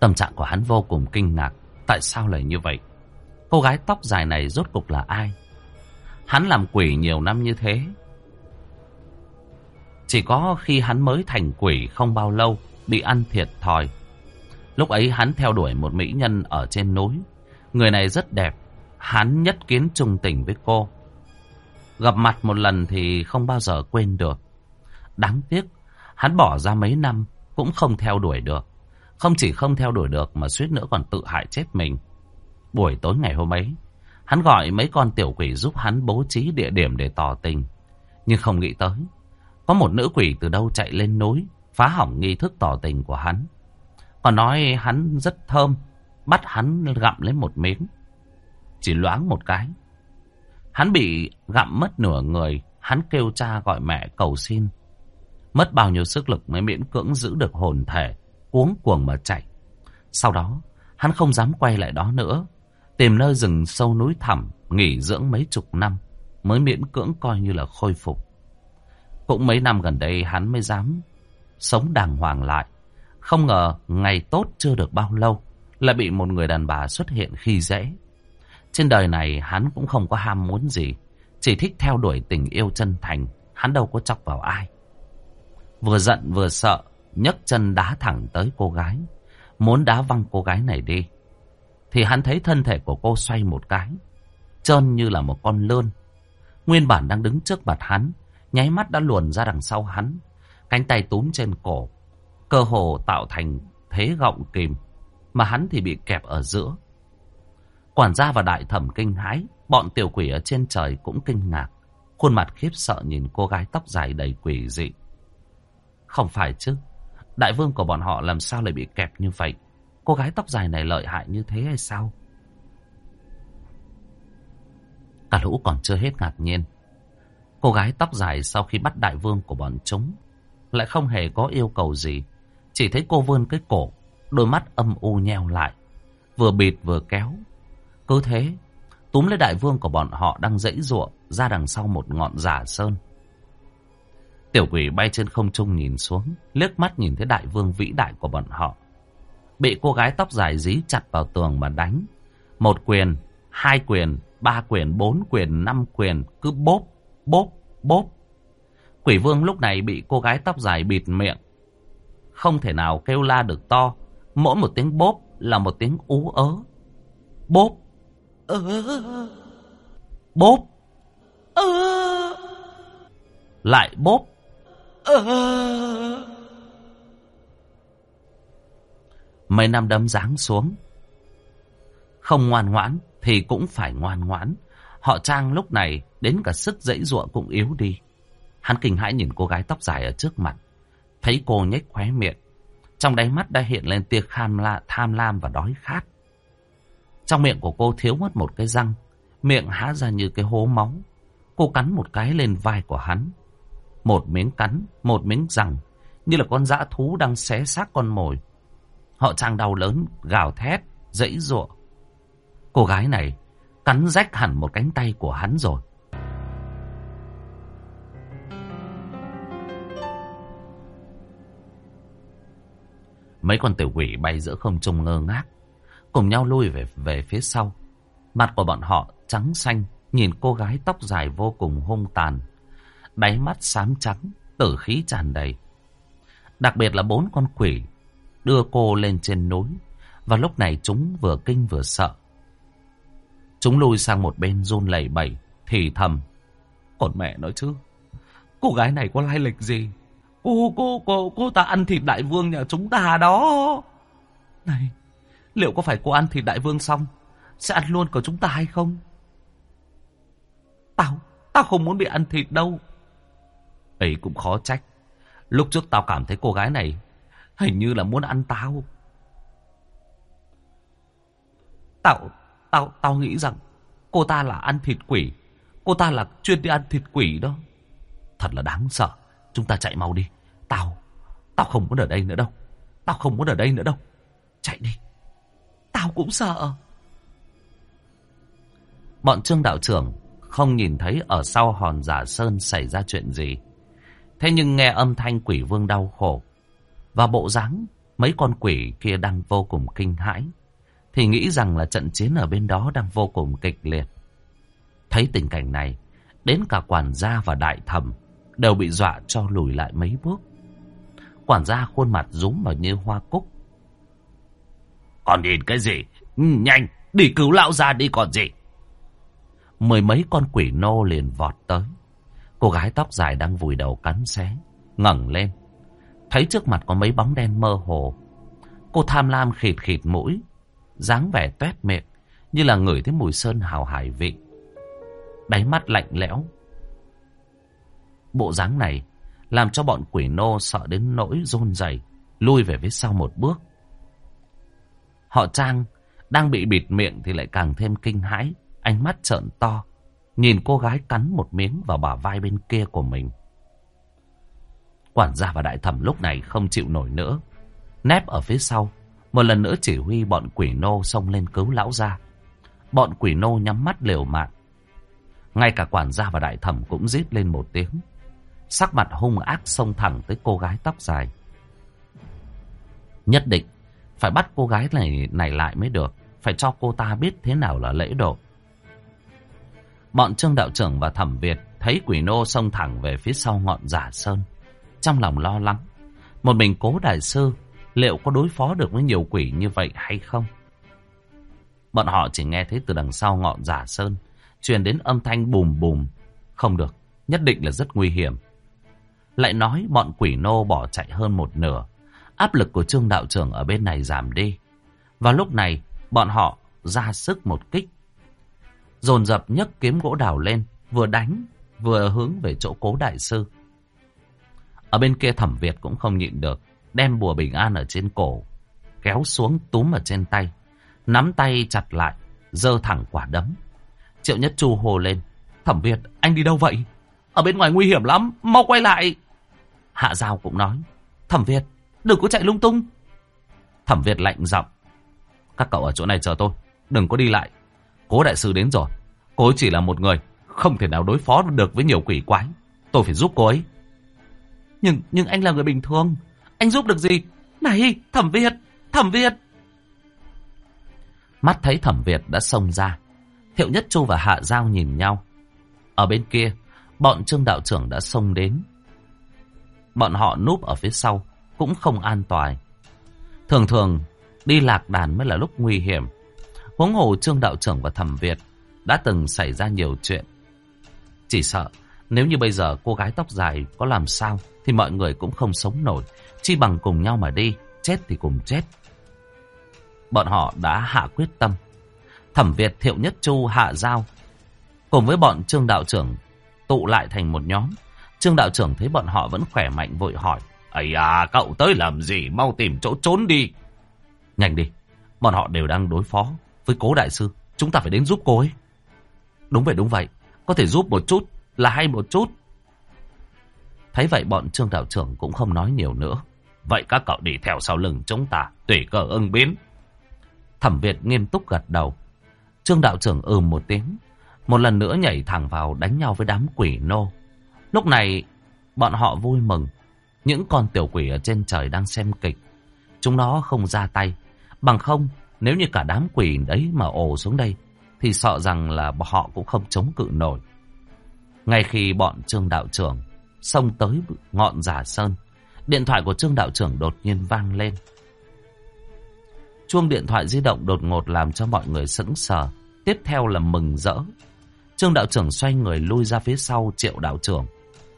Tâm trạng của hắn vô cùng kinh ngạc. Tại sao lại như vậy? Cô gái tóc dài này rốt cục là ai? Hắn làm quỷ nhiều năm như thế. Chỉ có khi hắn mới thành quỷ không bao lâu, bị ăn thiệt thòi. Lúc ấy hắn theo đuổi một mỹ nhân ở trên núi. Người này rất đẹp. Hắn nhất kiến trung tình với cô. Gặp mặt một lần thì không bao giờ quên được. Đáng tiếc, hắn bỏ ra mấy năm cũng không theo đuổi được. Không chỉ không theo đuổi được mà suýt nữa còn tự hại chết mình. Buổi tối ngày hôm ấy, hắn gọi mấy con tiểu quỷ giúp hắn bố trí địa điểm để tỏ tình. Nhưng không nghĩ tới, có một nữ quỷ từ đâu chạy lên núi, phá hỏng nghi thức tỏ tình của hắn. Còn nói hắn rất thơm, bắt hắn gặm lấy một miếng. Chỉ loáng một cái. Hắn bị gặm mất nửa người, hắn kêu cha gọi mẹ cầu xin. Mất bao nhiêu sức lực mới miễn cưỡng giữ được hồn thể, cuống cuồng mà chạy. Sau đó, hắn không dám quay lại đó nữa. Tìm nơi rừng sâu núi thẳm, nghỉ dưỡng mấy chục năm, mới miễn cưỡng coi như là khôi phục. Cũng mấy năm gần đây hắn mới dám sống đàng hoàng lại. Không ngờ ngày tốt chưa được bao lâu, lại bị một người đàn bà xuất hiện khi dễ. Trên đời này hắn cũng không có ham muốn gì, chỉ thích theo đuổi tình yêu chân thành, hắn đâu có chọc vào ai. Vừa giận vừa sợ, nhấc chân đá thẳng tới cô gái, muốn đá văng cô gái này đi. Thì hắn thấy thân thể của cô xoay một cái, trơn như là một con lươn. Nguyên bản đang đứng trước mặt hắn, nháy mắt đã luồn ra đằng sau hắn, cánh tay túm trên cổ, cơ hồ tạo thành thế gọng kìm, mà hắn thì bị kẹp ở giữa. Quản gia và đại thẩm kinh hãi, bọn tiểu quỷ ở trên trời cũng kinh ngạc, khuôn mặt khiếp sợ nhìn cô gái tóc dài đầy quỷ dị. Không phải chứ, đại vương của bọn họ làm sao lại bị kẹp như vậy? Cô gái tóc dài này lợi hại như thế hay sao? Cả lũ còn chưa hết ngạc nhiên. Cô gái tóc dài sau khi bắt đại vương của bọn chúng lại không hề có yêu cầu gì. Chỉ thấy cô vươn cái cổ, đôi mắt âm u nheo lại, vừa bịt vừa kéo. Cứ thế, túm lấy đại vương của bọn họ đang dãy ruộng ra đằng sau một ngọn giả sơn. Tiểu quỷ bay trên không trung nhìn xuống, liếc mắt nhìn thấy đại vương vĩ đại của bọn họ. Bị cô gái tóc dài dí chặt vào tường mà đánh. Một quyền, hai quyền, ba quyền, bốn quyền, năm quyền, cứ bốp, bốp, bốp. Quỷ vương lúc này bị cô gái tóc dài bịt miệng. Không thể nào kêu la được to. Mỗi một tiếng bốp là một tiếng ú ớ. Bốp. Bốp. Lại bốp. Ờ. Mấy năm đấm giáng xuống. Không ngoan ngoãn thì cũng phải ngoan ngoãn. Họ Trang lúc này đến cả sức dãy ruộng cũng yếu đi. Hắn kinh hãi nhìn cô gái tóc dài ở trước mặt. Thấy cô nhếch khóe miệng. Trong đáy mắt đã hiện lên tia kham la, tham lam và đói khát. Trong miệng của cô thiếu mất một cái răng. Miệng há ra như cái hố máu. Cô cắn một cái lên vai của hắn. Một miếng cắn, một miếng răng. Như là con dã thú đang xé xác con mồi. Họ trang đau lớn, gào thét, dãy ruộng. Cô gái này cắn rách hẳn một cánh tay của hắn rồi. Mấy con tiểu quỷ bay giữa không trung ngơ ngác, cùng nhau lui về về phía sau. Mặt của bọn họ trắng xanh, nhìn cô gái tóc dài vô cùng hung tàn. Đáy mắt xám trắng, tử khí tràn đầy. Đặc biệt là bốn con quỷ đưa cô lên trên núi. Và lúc này chúng vừa kinh vừa sợ. Chúng lùi sang một bên run lẩy bẩy, thì thầm. Còn mẹ nói chứ, cô gái này có lai lịch gì? Cô, cô, cô, cô ta ăn thịt đại vương nhà chúng ta đó. Này, liệu có phải cô ăn thịt đại vương xong, sẽ ăn luôn của chúng ta hay không? Tao, tao không muốn bị ăn thịt đâu. Ấy cũng khó trách. Lúc trước tao cảm thấy cô gái này hình như là muốn ăn tao. Tao, tao, tao nghĩ rằng cô ta là ăn thịt quỷ. Cô ta là chuyên đi ăn thịt quỷ đó. Thật là đáng sợ. Chúng ta chạy mau đi. Tao, tao không muốn ở đây nữa đâu. Tao không muốn ở đây nữa đâu. Chạy đi. Tao cũng sợ. Bọn trương đạo trưởng không nhìn thấy ở sau hòn giả sơn xảy ra chuyện gì. Thế nhưng nghe âm thanh quỷ vương đau khổ và bộ dáng mấy con quỷ kia đang vô cùng kinh hãi thì nghĩ rằng là trận chiến ở bên đó đang vô cùng kịch liệt. Thấy tình cảnh này, đến cả quản gia và đại thẩm đều bị dọa cho lùi lại mấy bước. Quản gia khuôn mặt rúm vào như hoa cúc. Còn nhìn cái gì? Ừ, nhanh, đi cứu lão ra đi còn gì? Mười mấy con quỷ nô liền vọt tới. Cô gái tóc dài đang vùi đầu cắn xé, ngẩng lên. Thấy trước mặt có mấy bóng đen mơ hồ. Cô tham lam khịt khịt mũi, dáng vẻ tuét miệng, như là ngửi thấy mùi sơn hào hải vị. Đáy mắt lạnh lẽo. Bộ dáng này làm cho bọn quỷ nô sợ đến nỗi rôn rẩy, lui về phía sau một bước. Họ Trang đang bị bịt miệng thì lại càng thêm kinh hãi, ánh mắt trợn to, nhìn cô gái cắn một miếng vào bả vai bên kia của mình. Quản gia và đại thẩm lúc này không chịu nổi nữa, nép ở phía sau, một lần nữa chỉ huy bọn quỷ nô xông lên cứu lão gia. Bọn quỷ nô nhắm mắt liều mạng. Ngay cả quản gia và đại thẩm cũng rít lên một tiếng. Sắc mặt hung ác xông thẳng tới cô gái tóc dài. Nhất định phải bắt cô gái này này lại mới được. Phải cho cô ta biết thế nào là lễ độ. Bọn trương đạo trưởng và thẩm Việt thấy quỷ nô xông thẳng về phía sau ngọn giả sơn. Trong lòng lo lắng. Một mình cố đại sư liệu có đối phó được với nhiều quỷ như vậy hay không? Bọn họ chỉ nghe thấy từ đằng sau ngọn giả sơn, truyền đến âm thanh bùm bùm. Không được, nhất định là rất nguy hiểm. Lại nói bọn quỷ nô bỏ chạy hơn một nửa. Áp lực của trương đạo trưởng ở bên này giảm đi. Và lúc này, bọn họ ra sức một kích. Dồn dập nhấc kiếm gỗ đào lên, vừa đánh, vừa hướng về chỗ cố đại sư. Ở bên kia thẩm Việt cũng không nhịn được đem bùa bình an ở trên cổ, kéo xuống túm ở trên tay, nắm tay chặt lại, giơ thẳng quả đấm. Triệu Nhất Chu hồ lên, Thẩm Việt, anh đi đâu vậy? Ở bên ngoài nguy hiểm lắm, mau quay lại. Hạ Giao cũng nói, Thẩm Việt, đừng có chạy lung tung. Thẩm Việt lạnh giọng, các cậu ở chỗ này chờ tôi, đừng có đi lại. Cố đại sư đến rồi, cô ấy chỉ là một người, không thể nào đối phó được với nhiều quỷ quái. Tôi phải giúp cô ấy. Nhưng nhưng anh là người bình thường, anh giúp được gì? Này, thẩm Việt, thẩm Việt. Mắt thấy thẩm Việt đã xông ra. Thiệu Nhất Chu và Hạ Giao nhìn nhau. Ở bên kia, bọn trương đạo trưởng đã xông đến. Bọn họ núp ở phía sau, cũng không an toàn. Thường thường, đi lạc đàn mới là lúc nguy hiểm. Huống hồ trương đạo trưởng và thẩm Việt đã từng xảy ra nhiều chuyện. Chỉ sợ, nếu như bây giờ cô gái tóc dài có làm sao, thì mọi người cũng không sống nổi. Chi bằng cùng nhau mà đi, chết thì cùng chết. Bọn họ đã hạ quyết tâm. Thẩm Việt, Thiệu Nhất Chu, Hạ Giao, cùng với bọn Trương Đạo Trưởng tụ lại thành một nhóm. Trương Đạo Trưởng thấy bọn họ vẫn khỏe mạnh vội hỏi. ấy à, cậu tới làm gì? Mau tìm chỗ trốn đi. Nhanh đi, bọn họ đều đang đối phó với cố đại sư. Chúng ta phải đến giúp cô ấy. Đúng vậy, đúng vậy. Có thể giúp một chút là hay một chút. Thấy vậy bọn Trương Đạo Trưởng cũng không nói nhiều nữa. Vậy các cậu đi theo sau lưng chúng ta, tùy cờ ưng biến. Thẩm Việt nghiêm túc gật đầu. Trương đạo trưởng ừm một tiếng. Một lần nữa nhảy thẳng vào đánh nhau với đám quỷ nô. Lúc này, bọn họ vui mừng. Những con tiểu quỷ ở trên trời đang xem kịch. Chúng nó không ra tay. Bằng không, nếu như cả đám quỷ đấy mà ồ xuống đây, thì sợ rằng là họ cũng không chống cự nổi. Ngay khi bọn trương đạo trưởng xông tới ngọn giả sơn, Điện thoại của Trương Đạo trưởng đột nhiên vang lên. Chuông điện thoại di động đột ngột làm cho mọi người sững sờ. Tiếp theo là mừng rỡ. Trương Đạo trưởng xoay người lui ra phía sau Triệu Đạo trưởng.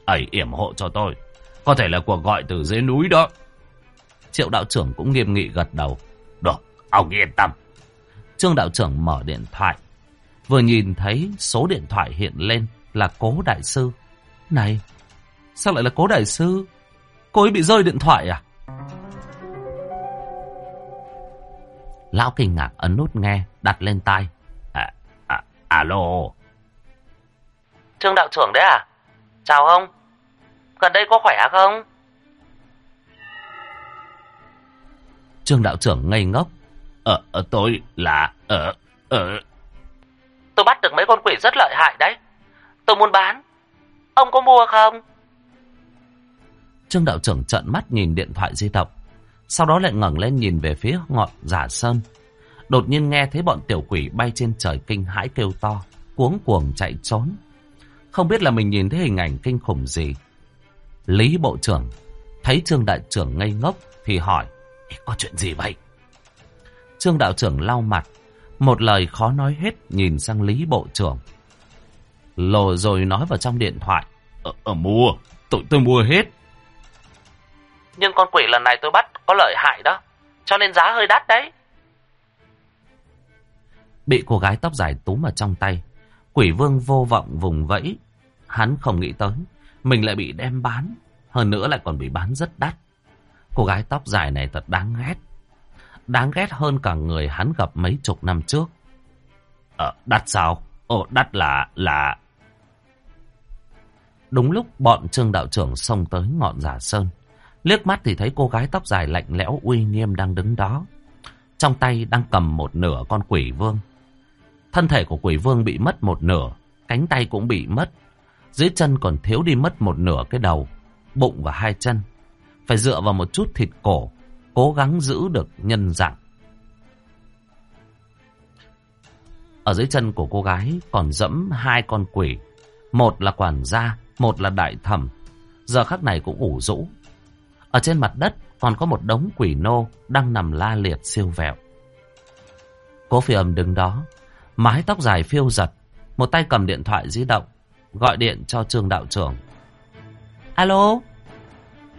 Ấy yểm hộ cho tôi. Có thể là cuộc gọi từ dưới núi đó. Triệu Đạo trưởng cũng nghiêm nghị gật đầu. Được, ông yên tâm. Trương Đạo trưởng mở điện thoại. Vừa nhìn thấy số điện thoại hiện lên là Cố Đại Sư. Này, sao lại là Cố Đại Sư? Cô ấy bị rơi điện thoại à? Lão kinh ngạc ấn nút nghe, đặt lên tai. À, à, alo. Trương đạo trưởng đấy à? Chào ông. Gần đây có khỏe không? Trương đạo trưởng ngây ngốc. Ờ, ờ, tôi là, ờ, ờ. Tôi bắt được mấy con quỷ rất lợi hại đấy. Tôi muốn bán. Ông có mua không? Trương đạo trưởng trợn mắt nhìn điện thoại di động. Sau đó lại ngẩng lên nhìn về phía ngọn giả sơn. Đột nhiên nghe thấy bọn tiểu quỷ bay trên trời kinh hãi kêu to. Cuống cuồng chạy trốn. Không biết là mình nhìn thấy hình ảnh kinh khủng gì. Lý bộ trưởng thấy Trương đại trưởng ngây ngốc thì hỏi. Có chuyện gì vậy? Trương đạo trưởng lau mặt. Một lời khó nói hết nhìn sang Lý bộ trưởng. Lồ rồi nói vào trong điện thoại. Ờ, ờ mua, tôi, tôi mua hết. Nhưng con quỷ lần này tôi bắt có lợi hại đó. Cho nên giá hơi đắt đấy. Bị cô gái tóc dài túm ở trong tay. Quỷ vương vô vọng vùng vẫy. Hắn không nghĩ tới. Mình lại bị đem bán. Hơn nữa lại còn bị bán rất đắt. Cô gái tóc dài này thật đáng ghét. Đáng ghét hơn cả người hắn gặp mấy chục năm trước. Ờ, đắt sao? Ồ, đắt là, là... Đúng lúc bọn trương đạo trưởng xông tới ngọn giả sơn. Liếc mắt thì thấy cô gái tóc dài lạnh lẽo uy nghiêm đang đứng đó. Trong tay đang cầm một nửa con quỷ vương. Thân thể của quỷ vương bị mất một nửa, cánh tay cũng bị mất. Dưới chân còn thiếu đi mất một nửa cái đầu, bụng và hai chân. Phải dựa vào một chút thịt cổ, cố gắng giữ được nhân dạng. Ở dưới chân của cô gái còn dẫm hai con quỷ. Một là quản gia, một là đại thẩm. Giờ khắc này cũng ủ rũ, ở trên mặt đất còn có một đống quỷ nô đang nằm la liệt siêu vẹo. Cố phi âm đứng đó, mái tóc dài phiêu giật, một tay cầm điện thoại di động, gọi điện cho trương đạo trưởng. Alo?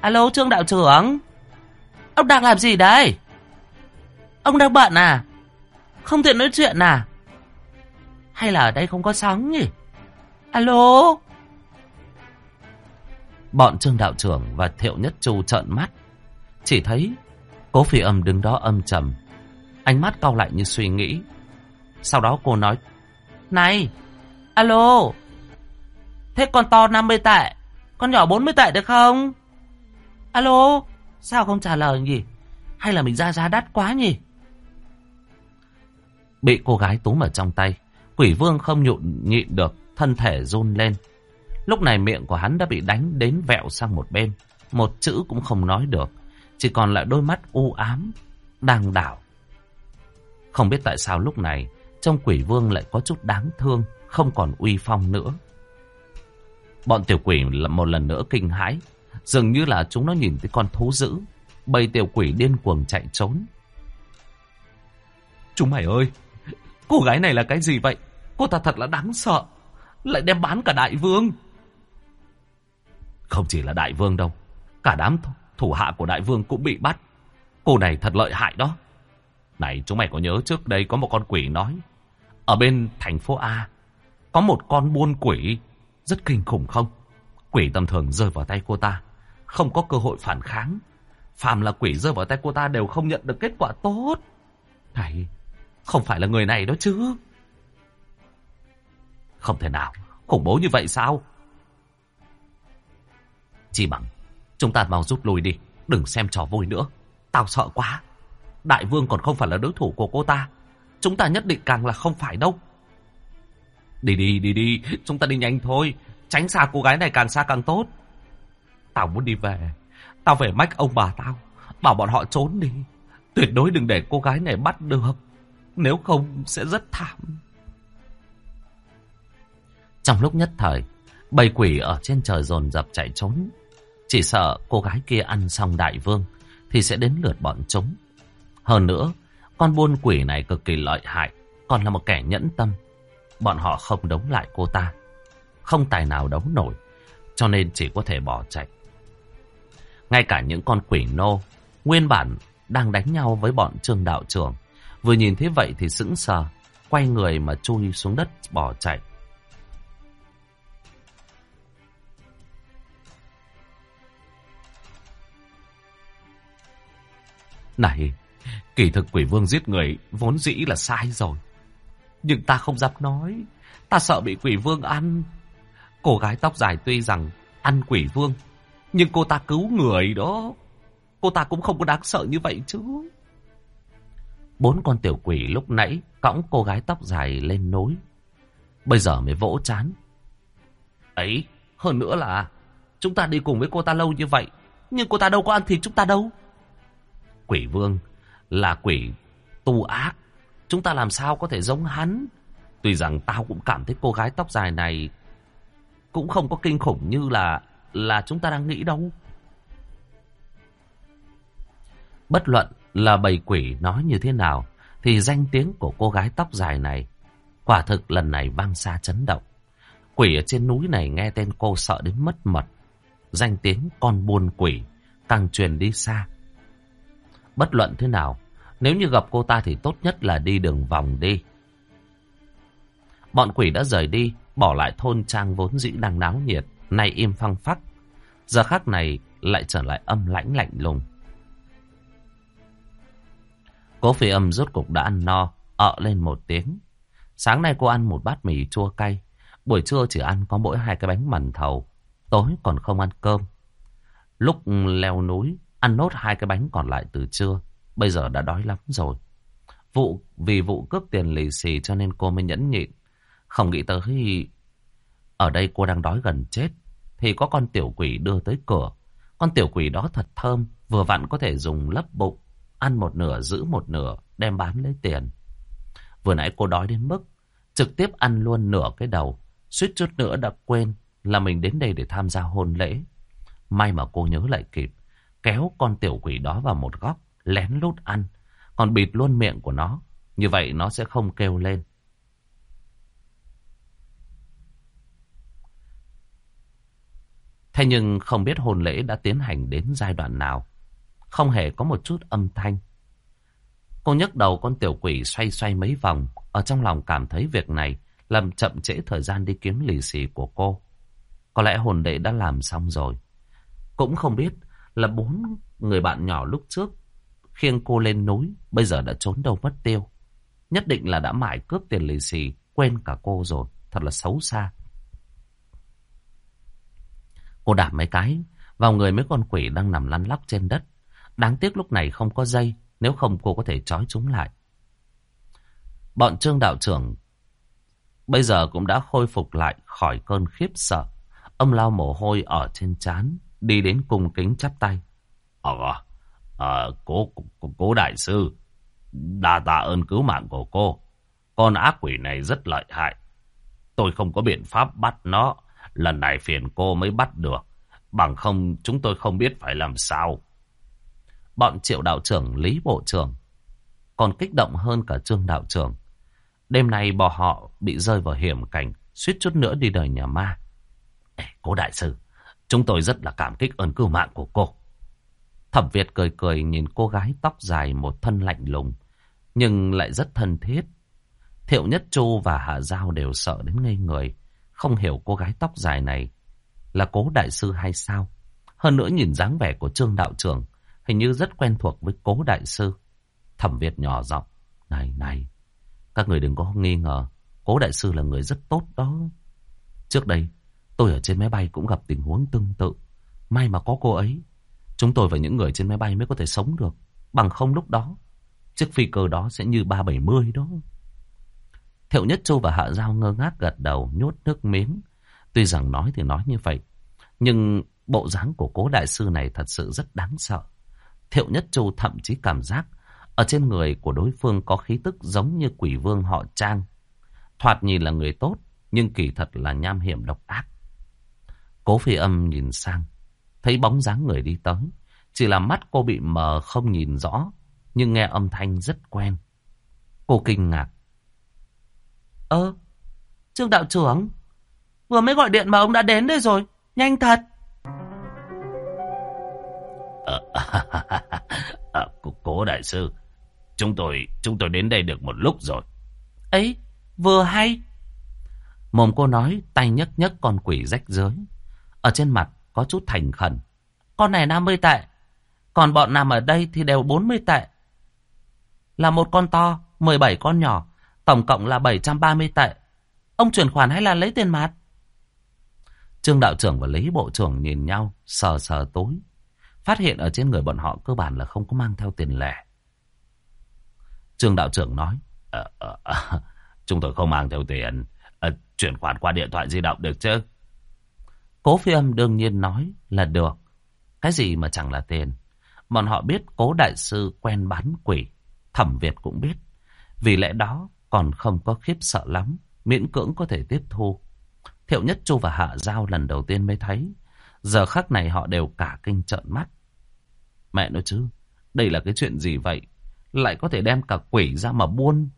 Alo trương đạo trưởng? Ông đang làm gì đấy? Ông đang bận à? Không tiện nói chuyện à? Hay là ở đây không có sóng nhỉ? Alo? Bọn Trương Đạo Trưởng và Thiệu Nhất Chu trợn mắt. Chỉ thấy cố phi âm đứng đó âm trầm. Ánh mắt cau lại như suy nghĩ. Sau đó cô nói. Này, alo. Thế con to 50 tệ, con nhỏ 40 tệ được không? Alo, sao không trả lời nhỉ? Hay là mình ra giá đắt quá nhỉ? Bị cô gái túm ở trong tay, quỷ vương không nhụn nhịn được, thân thể run lên. Lúc này miệng của hắn đã bị đánh đến vẹo sang một bên. Một chữ cũng không nói được. Chỉ còn lại đôi mắt u ám, đang đảo. Không biết tại sao lúc này, trong quỷ vương lại có chút đáng thương, không còn uy phong nữa. Bọn tiểu quỷ một lần nữa kinh hãi. Dường như là chúng nó nhìn thấy con thú dữ. Bầy tiểu quỷ điên cuồng chạy trốn. Chúng mày ơi, cô gái này là cái gì vậy? Cô ta thật là đáng sợ. Lại đem bán cả đại vương. Không chỉ là đại vương đâu. Cả đám thủ hạ của đại vương cũng bị bắt. Cô này thật lợi hại đó. Này chúng mày có nhớ trước đây có một con quỷ nói. Ở bên thành phố A. Có một con buôn quỷ. Rất kinh khủng không? Quỷ tầm thường rơi vào tay cô ta. Không có cơ hội phản kháng. Phàm là quỷ rơi vào tay cô ta đều không nhận được kết quả tốt. Này, không phải là người này đó chứ. Không thể nào, khủng bố như vậy sao? Chỉ bằng Chúng ta mau rút lui đi Đừng xem trò vui nữa Tao sợ quá Đại vương còn không phải là đối thủ của cô ta Chúng ta nhất định càng là không phải đâu Đi đi đi đi Chúng ta đi nhanh thôi Tránh xa cô gái này càng xa càng tốt Tao muốn đi về Tao về mách ông bà tao Bảo bọn họ trốn đi Tuyệt đối đừng để cô gái này bắt được Nếu không sẽ rất thảm Trong lúc nhất thời Bầy quỷ ở trên trời dồn dập chạy trốn chỉ sợ cô gái kia ăn xong đại vương thì sẽ đến lượt bọn chúng. Hơn nữa, con buôn quỷ này cực kỳ lợi hại, còn là một kẻ nhẫn tâm. Bọn họ không đấu lại cô ta. Không tài nào đấu nổi, cho nên chỉ có thể bỏ chạy. Ngay cả những con quỷ nô, nguyên bản đang đánh nhau với bọn trương đạo trưởng. Vừa nhìn thấy vậy thì sững sờ, quay người mà chui xuống đất bỏ chạy. Này, kỳ thực quỷ vương giết người vốn dĩ là sai rồi. Nhưng ta không dám nói. Ta sợ bị quỷ vương ăn. Cô gái tóc dài tuy rằng ăn quỷ vương. Nhưng cô ta cứu người đó. Cô ta cũng không có đáng sợ như vậy chứ. Bốn con tiểu quỷ lúc nãy cõng cô gái tóc dài lên núi. Bây giờ mới vỗ chán. Ấy, hơn nữa là chúng ta đi cùng với cô ta lâu như vậy. Nhưng cô ta đâu có ăn thịt chúng ta đâu. Quỷ vương là quỷ tu ác. Chúng ta làm sao có thể giống hắn. Tuy rằng tao cũng cảm thấy cô gái tóc dài này cũng không có kinh khủng như là là chúng ta đang nghĩ đâu. Bất luận là bầy quỷ nói như thế nào, thì danh tiếng của cô gái tóc dài này quả thực lần này vang xa chấn động. Quỷ ở trên núi này nghe tên cô sợ đến mất mật. Danh tiếng con buôn quỷ càng truyền đi xa. Bất luận thế nào, nếu như gặp cô ta thì tốt nhất là đi đường vòng đi. Bọn quỷ đã rời đi, bỏ lại thôn trang vốn dĩ đang náo nhiệt, nay im phăng phắc. Giờ khắc này lại trở lại âm lãnh lạnh lùng. Cố phi âm rốt cục đã ăn no, ợ lên một tiếng. Sáng nay cô ăn một bát mì chua cay. Buổi trưa chỉ ăn có mỗi hai cái bánh mằn thầu. Tối còn không ăn cơm. Lúc leo núi, ăn nốt hai cái bánh còn lại từ trưa. Bây giờ đã đói lắm rồi. Vụ Vì vụ cướp tiền lì xì cho nên cô mới nhẫn nhịn. Không nghĩ tới ở đây cô đang đói gần chết. Thì có con tiểu quỷ đưa tới cửa. Con tiểu quỷ đó thật thơm. Vừa vặn có thể dùng lấp bụng. Ăn một nửa, giữ một nửa. Đem bán lấy tiền. Vừa nãy cô đói đến mức. Trực tiếp ăn luôn nửa cái đầu. Suýt chút nữa đã quên là mình đến đây để tham gia hôn lễ. May mà cô nhớ lại kịp. Kéo con tiểu quỷ đó vào một góc. Lén lút ăn. Còn bịt luôn miệng của nó. Như vậy nó sẽ không kêu lên. Thế nhưng không biết hôn lễ đã tiến hành đến giai đoạn nào. Không hề có một chút âm thanh. Cô nhấc đầu con tiểu quỷ xoay xoay mấy vòng. Ở trong lòng cảm thấy việc này làm chậm trễ thời gian đi kiếm lì xì của cô. Có lẽ hồn lễ đã làm xong rồi. Cũng không biết là bốn người bạn nhỏ lúc trước khiêng cô lên núi, bây giờ đã trốn đâu mất tiêu. Nhất định là đã mãi cướp tiền lì xì, quên cả cô rồi. Thật là xấu xa. Cô đạp mấy cái vào người mấy con quỷ đang nằm lăn lóc trên đất. Đáng tiếc lúc này không có dây, nếu không cô có thể trói chúng lại. Bọn trương đạo trưởng bây giờ cũng đã khôi phục lại khỏi cơn khiếp sợ. Ông lau mồ hôi ở trên trán, đi đến cung kính chắp tay. Ờ, à, cố, cố, cố đại sư, đa tạ ơn cứu mạng của cô. Con ác quỷ này rất lợi hại. Tôi không có biện pháp bắt nó. Lần này phiền cô mới bắt được. Bằng không chúng tôi không biết phải làm sao. Bọn triệu đạo trưởng, lý bộ trưởng còn kích động hơn cả trương đạo trưởng. Đêm nay bò họ bị rơi vào hiểm cảnh, suýt chút nữa đi đời nhà ma. Ê, cô đại sư, chúng tôi rất là cảm kích ơn cứu mạng của cô. Thẩm Việt cười cười nhìn cô gái tóc dài một thân lạnh lùng, nhưng lại rất thân thiết. Thiệu Nhất Chu và Hạ Giao đều sợ đến ngây người. Không hiểu cô gái tóc dài này là cố đại sư hay sao. Hơn nữa nhìn dáng vẻ của Trương Đạo trưởng hình như rất quen thuộc với cố đại sư. Thẩm Việt nhỏ giọng Này này, các người đừng có nghi ngờ. Cố đại sư là người rất tốt đó. Trước đây, tôi ở trên máy bay cũng gặp tình huống tương tự. May mà có cô ấy. Chúng tôi và những người trên máy bay mới có thể sống được. Bằng không lúc đó, chiếc phi cơ đó sẽ như 370 đó. Thiệu Nhất Châu và Hạ Giao ngơ ngác gật đầu, nhốt nước miếng. Tuy rằng nói thì nói như vậy, nhưng bộ dáng của cố đại sư này thật sự rất đáng sợ. Thiệu Nhất Châu thậm chí cảm giác ở trên người của đối phương có khí tức giống như quỷ vương họ Trang. Thoạt nhìn là người tốt, nhưng kỳ thật là nham hiểm độc ác. Cố phi âm nhìn sang, thấy bóng dáng người đi tới. Chỉ là mắt cô bị mờ không nhìn rõ, nhưng nghe âm thanh rất quen. Cô kinh ngạc, Ơ, Trương đạo trưởng, vừa mới gọi điện mà ông đã đến đây rồi, nhanh thật. À, à, cố đại sư, chúng tôi chúng tôi đến đây được một lúc rồi. Ấy, vừa hay. Mồm cô nói, tay nhấc nhấc con quỷ rách rới. Ở trên mặt có chút thành khẩn. Con này 50 tệ, còn bọn nằm ở đây thì đều 40 tệ. Là một con to, 17 con nhỏ. Tổng cộng là 730 tệ. Ông chuyển khoản hay là lấy tiền mặt? Trương đạo trưởng và Lý bộ trưởng nhìn nhau, sờ sờ tối. Phát hiện ở trên người bọn họ cơ bản là không có mang theo tiền lẻ. Trương đạo trưởng nói. À, à, à, chúng tôi không mang theo tiền. À, chuyển khoản qua điện thoại di động được chứ? Cố phi âm đương nhiên nói là được. Cái gì mà chẳng là tiền. Bọn họ biết cố đại sư quen bán quỷ. Thẩm Việt cũng biết. Vì lẽ đó còn không có khiếp sợ lắm. Miễn cưỡng có thể tiếp thu. Thiệu Nhất Chu và Hạ Giao lần đầu tiên mới thấy. Giờ khắc này họ đều cả kinh trợn mắt. Mẹ nói chứ, đây là cái chuyện gì vậy? Lại có thể đem cả quỷ ra mà buôn.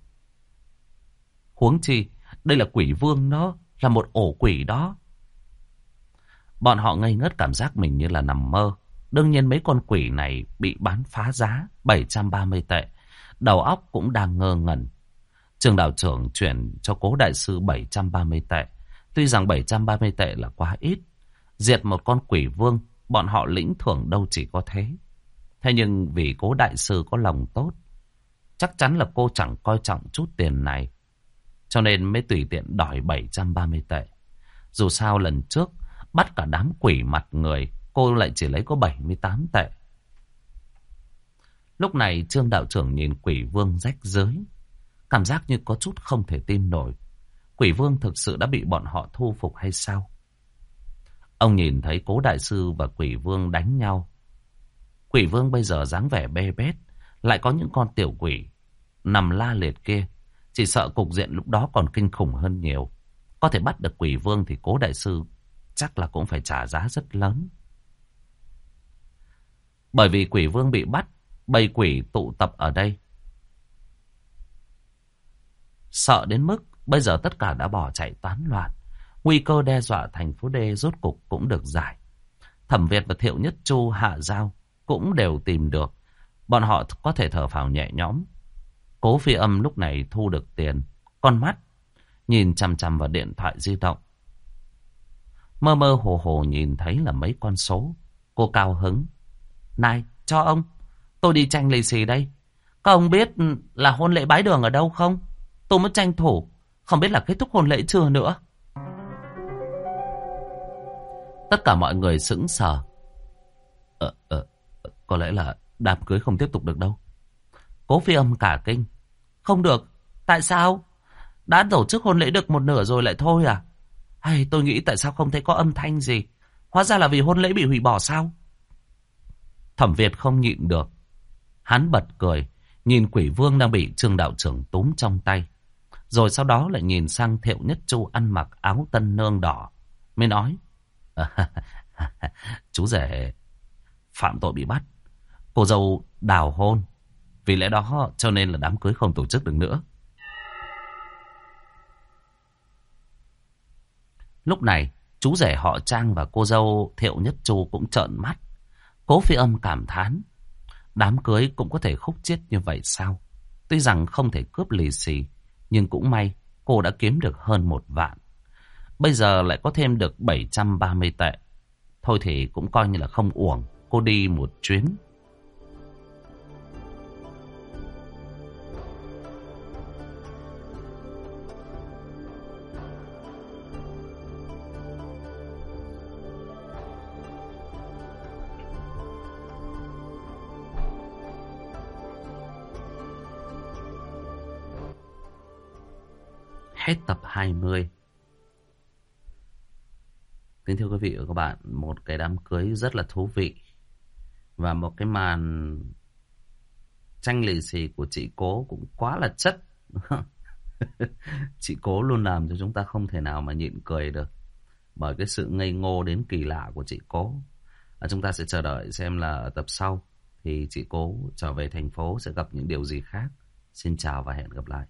Huống chi, đây là quỷ vương nó, là một ổ quỷ đó. Bọn họ ngây ngất cảm giác mình như là nằm mơ. Đương nhiên mấy con quỷ này bị bán phá giá 730 tệ. Đầu óc cũng đang ngơ ngẩn. Trường đạo trưởng chuyển cho cố đại sư 730 tệ. Tuy rằng 730 tệ là quá ít. Diệt một con quỷ vương, bọn họ lĩnh thưởng đâu chỉ có thế. Thế nhưng vì cố đại sư có lòng tốt, chắc chắn là cô chẳng coi trọng chút tiền này. Cho nên mới tùy tiện đòi 730 tệ. Dù sao lần trước, bắt cả đám quỷ mặt người, cô lại chỉ lấy có 78 tệ. Lúc này Trương đạo trưởng nhìn quỷ vương rách rới. Cảm giác như có chút không thể tin nổi. Quỷ vương thực sự đã bị bọn họ thu phục hay sao? Ông nhìn thấy cố đại sư và quỷ vương đánh nhau. Quỷ vương bây giờ dáng vẻ bê bết, lại có những con tiểu quỷ nằm la liệt kia. Chỉ sợ cục diện lúc đó còn kinh khủng hơn nhiều. Có thể bắt được quỷ vương thì cố đại sư chắc là cũng phải trả giá rất lớn. Bởi vì quỷ vương bị bắt, bầy quỷ tụ tập ở đây. Sợ đến mức bây giờ tất cả đã bỏ chạy tán loạn. Nguy cơ đe dọa thành phố D rốt cục cũng được giải. Thẩm Việt và Thiệu Nhất Chu hạ giao cũng đều tìm được. Bọn họ có thể thở phào nhẹ nhõm. Cố phi âm lúc này thu được tiền. Con mắt nhìn chằm chằm vào điện thoại di động. Mơ mơ hồ hồ nhìn thấy là mấy con số. Cô cao hứng. Này, cho ông. Tôi đi tranh lì xì đây. Các ông biết là hôn lễ bái đường ở đâu không? Tôi muốn tranh thủ. Không biết là kết thúc hôn lễ chưa nữa. Tất cả mọi người sững sờ. Ờ, ờ, có lẽ là đám cưới không tiếp tục được đâu. Cố phi âm cả kinh. Không được. Tại sao? Đã tổ chức hôn lễ được một nửa rồi lại thôi à? Hay tôi nghĩ tại sao không thấy có âm thanh gì? Hóa ra là vì hôn lễ bị hủy bỏ sao? Thẩm Việt không nhịn được. Hắn bật cười, nhìn quỷ vương đang bị trương đạo trưởng túm trong tay. Rồi sau đó lại nhìn sang thiệu nhất chu ăn mặc áo tân nương đỏ. Mới nói. Chú rể phạm tội bị bắt. Cô dâu đào hôn. Vì lẽ đó cho nên là đám cưới không tổ chức được nữa. Lúc này, chú rể họ Trang và cô dâu Thiệu Nhất Chu cũng trợn mắt. Cố phi âm cảm thán. Đám cưới cũng có thể khúc chết như vậy sao? Tuy rằng không thể cướp lì xì, nhưng cũng may, cô đã kiếm được hơn một vạn. Bây giờ lại có thêm được 730 tệ. Thôi thì cũng coi như là không uổng. Cô đi một chuyến Hết tập 20. Kính thưa quý vị và các bạn, một cái đám cưới rất là thú vị. Và một cái màn tranh lì xì của chị Cố cũng quá là chất. chị Cố luôn làm cho chúng ta không thể nào mà nhịn cười được. Bởi cái sự ngây ngô đến kỳ lạ của chị Cố. À, chúng ta sẽ chờ đợi xem là ở tập sau thì chị Cố trở về thành phố sẽ gặp những điều gì khác. Xin chào và hẹn gặp lại.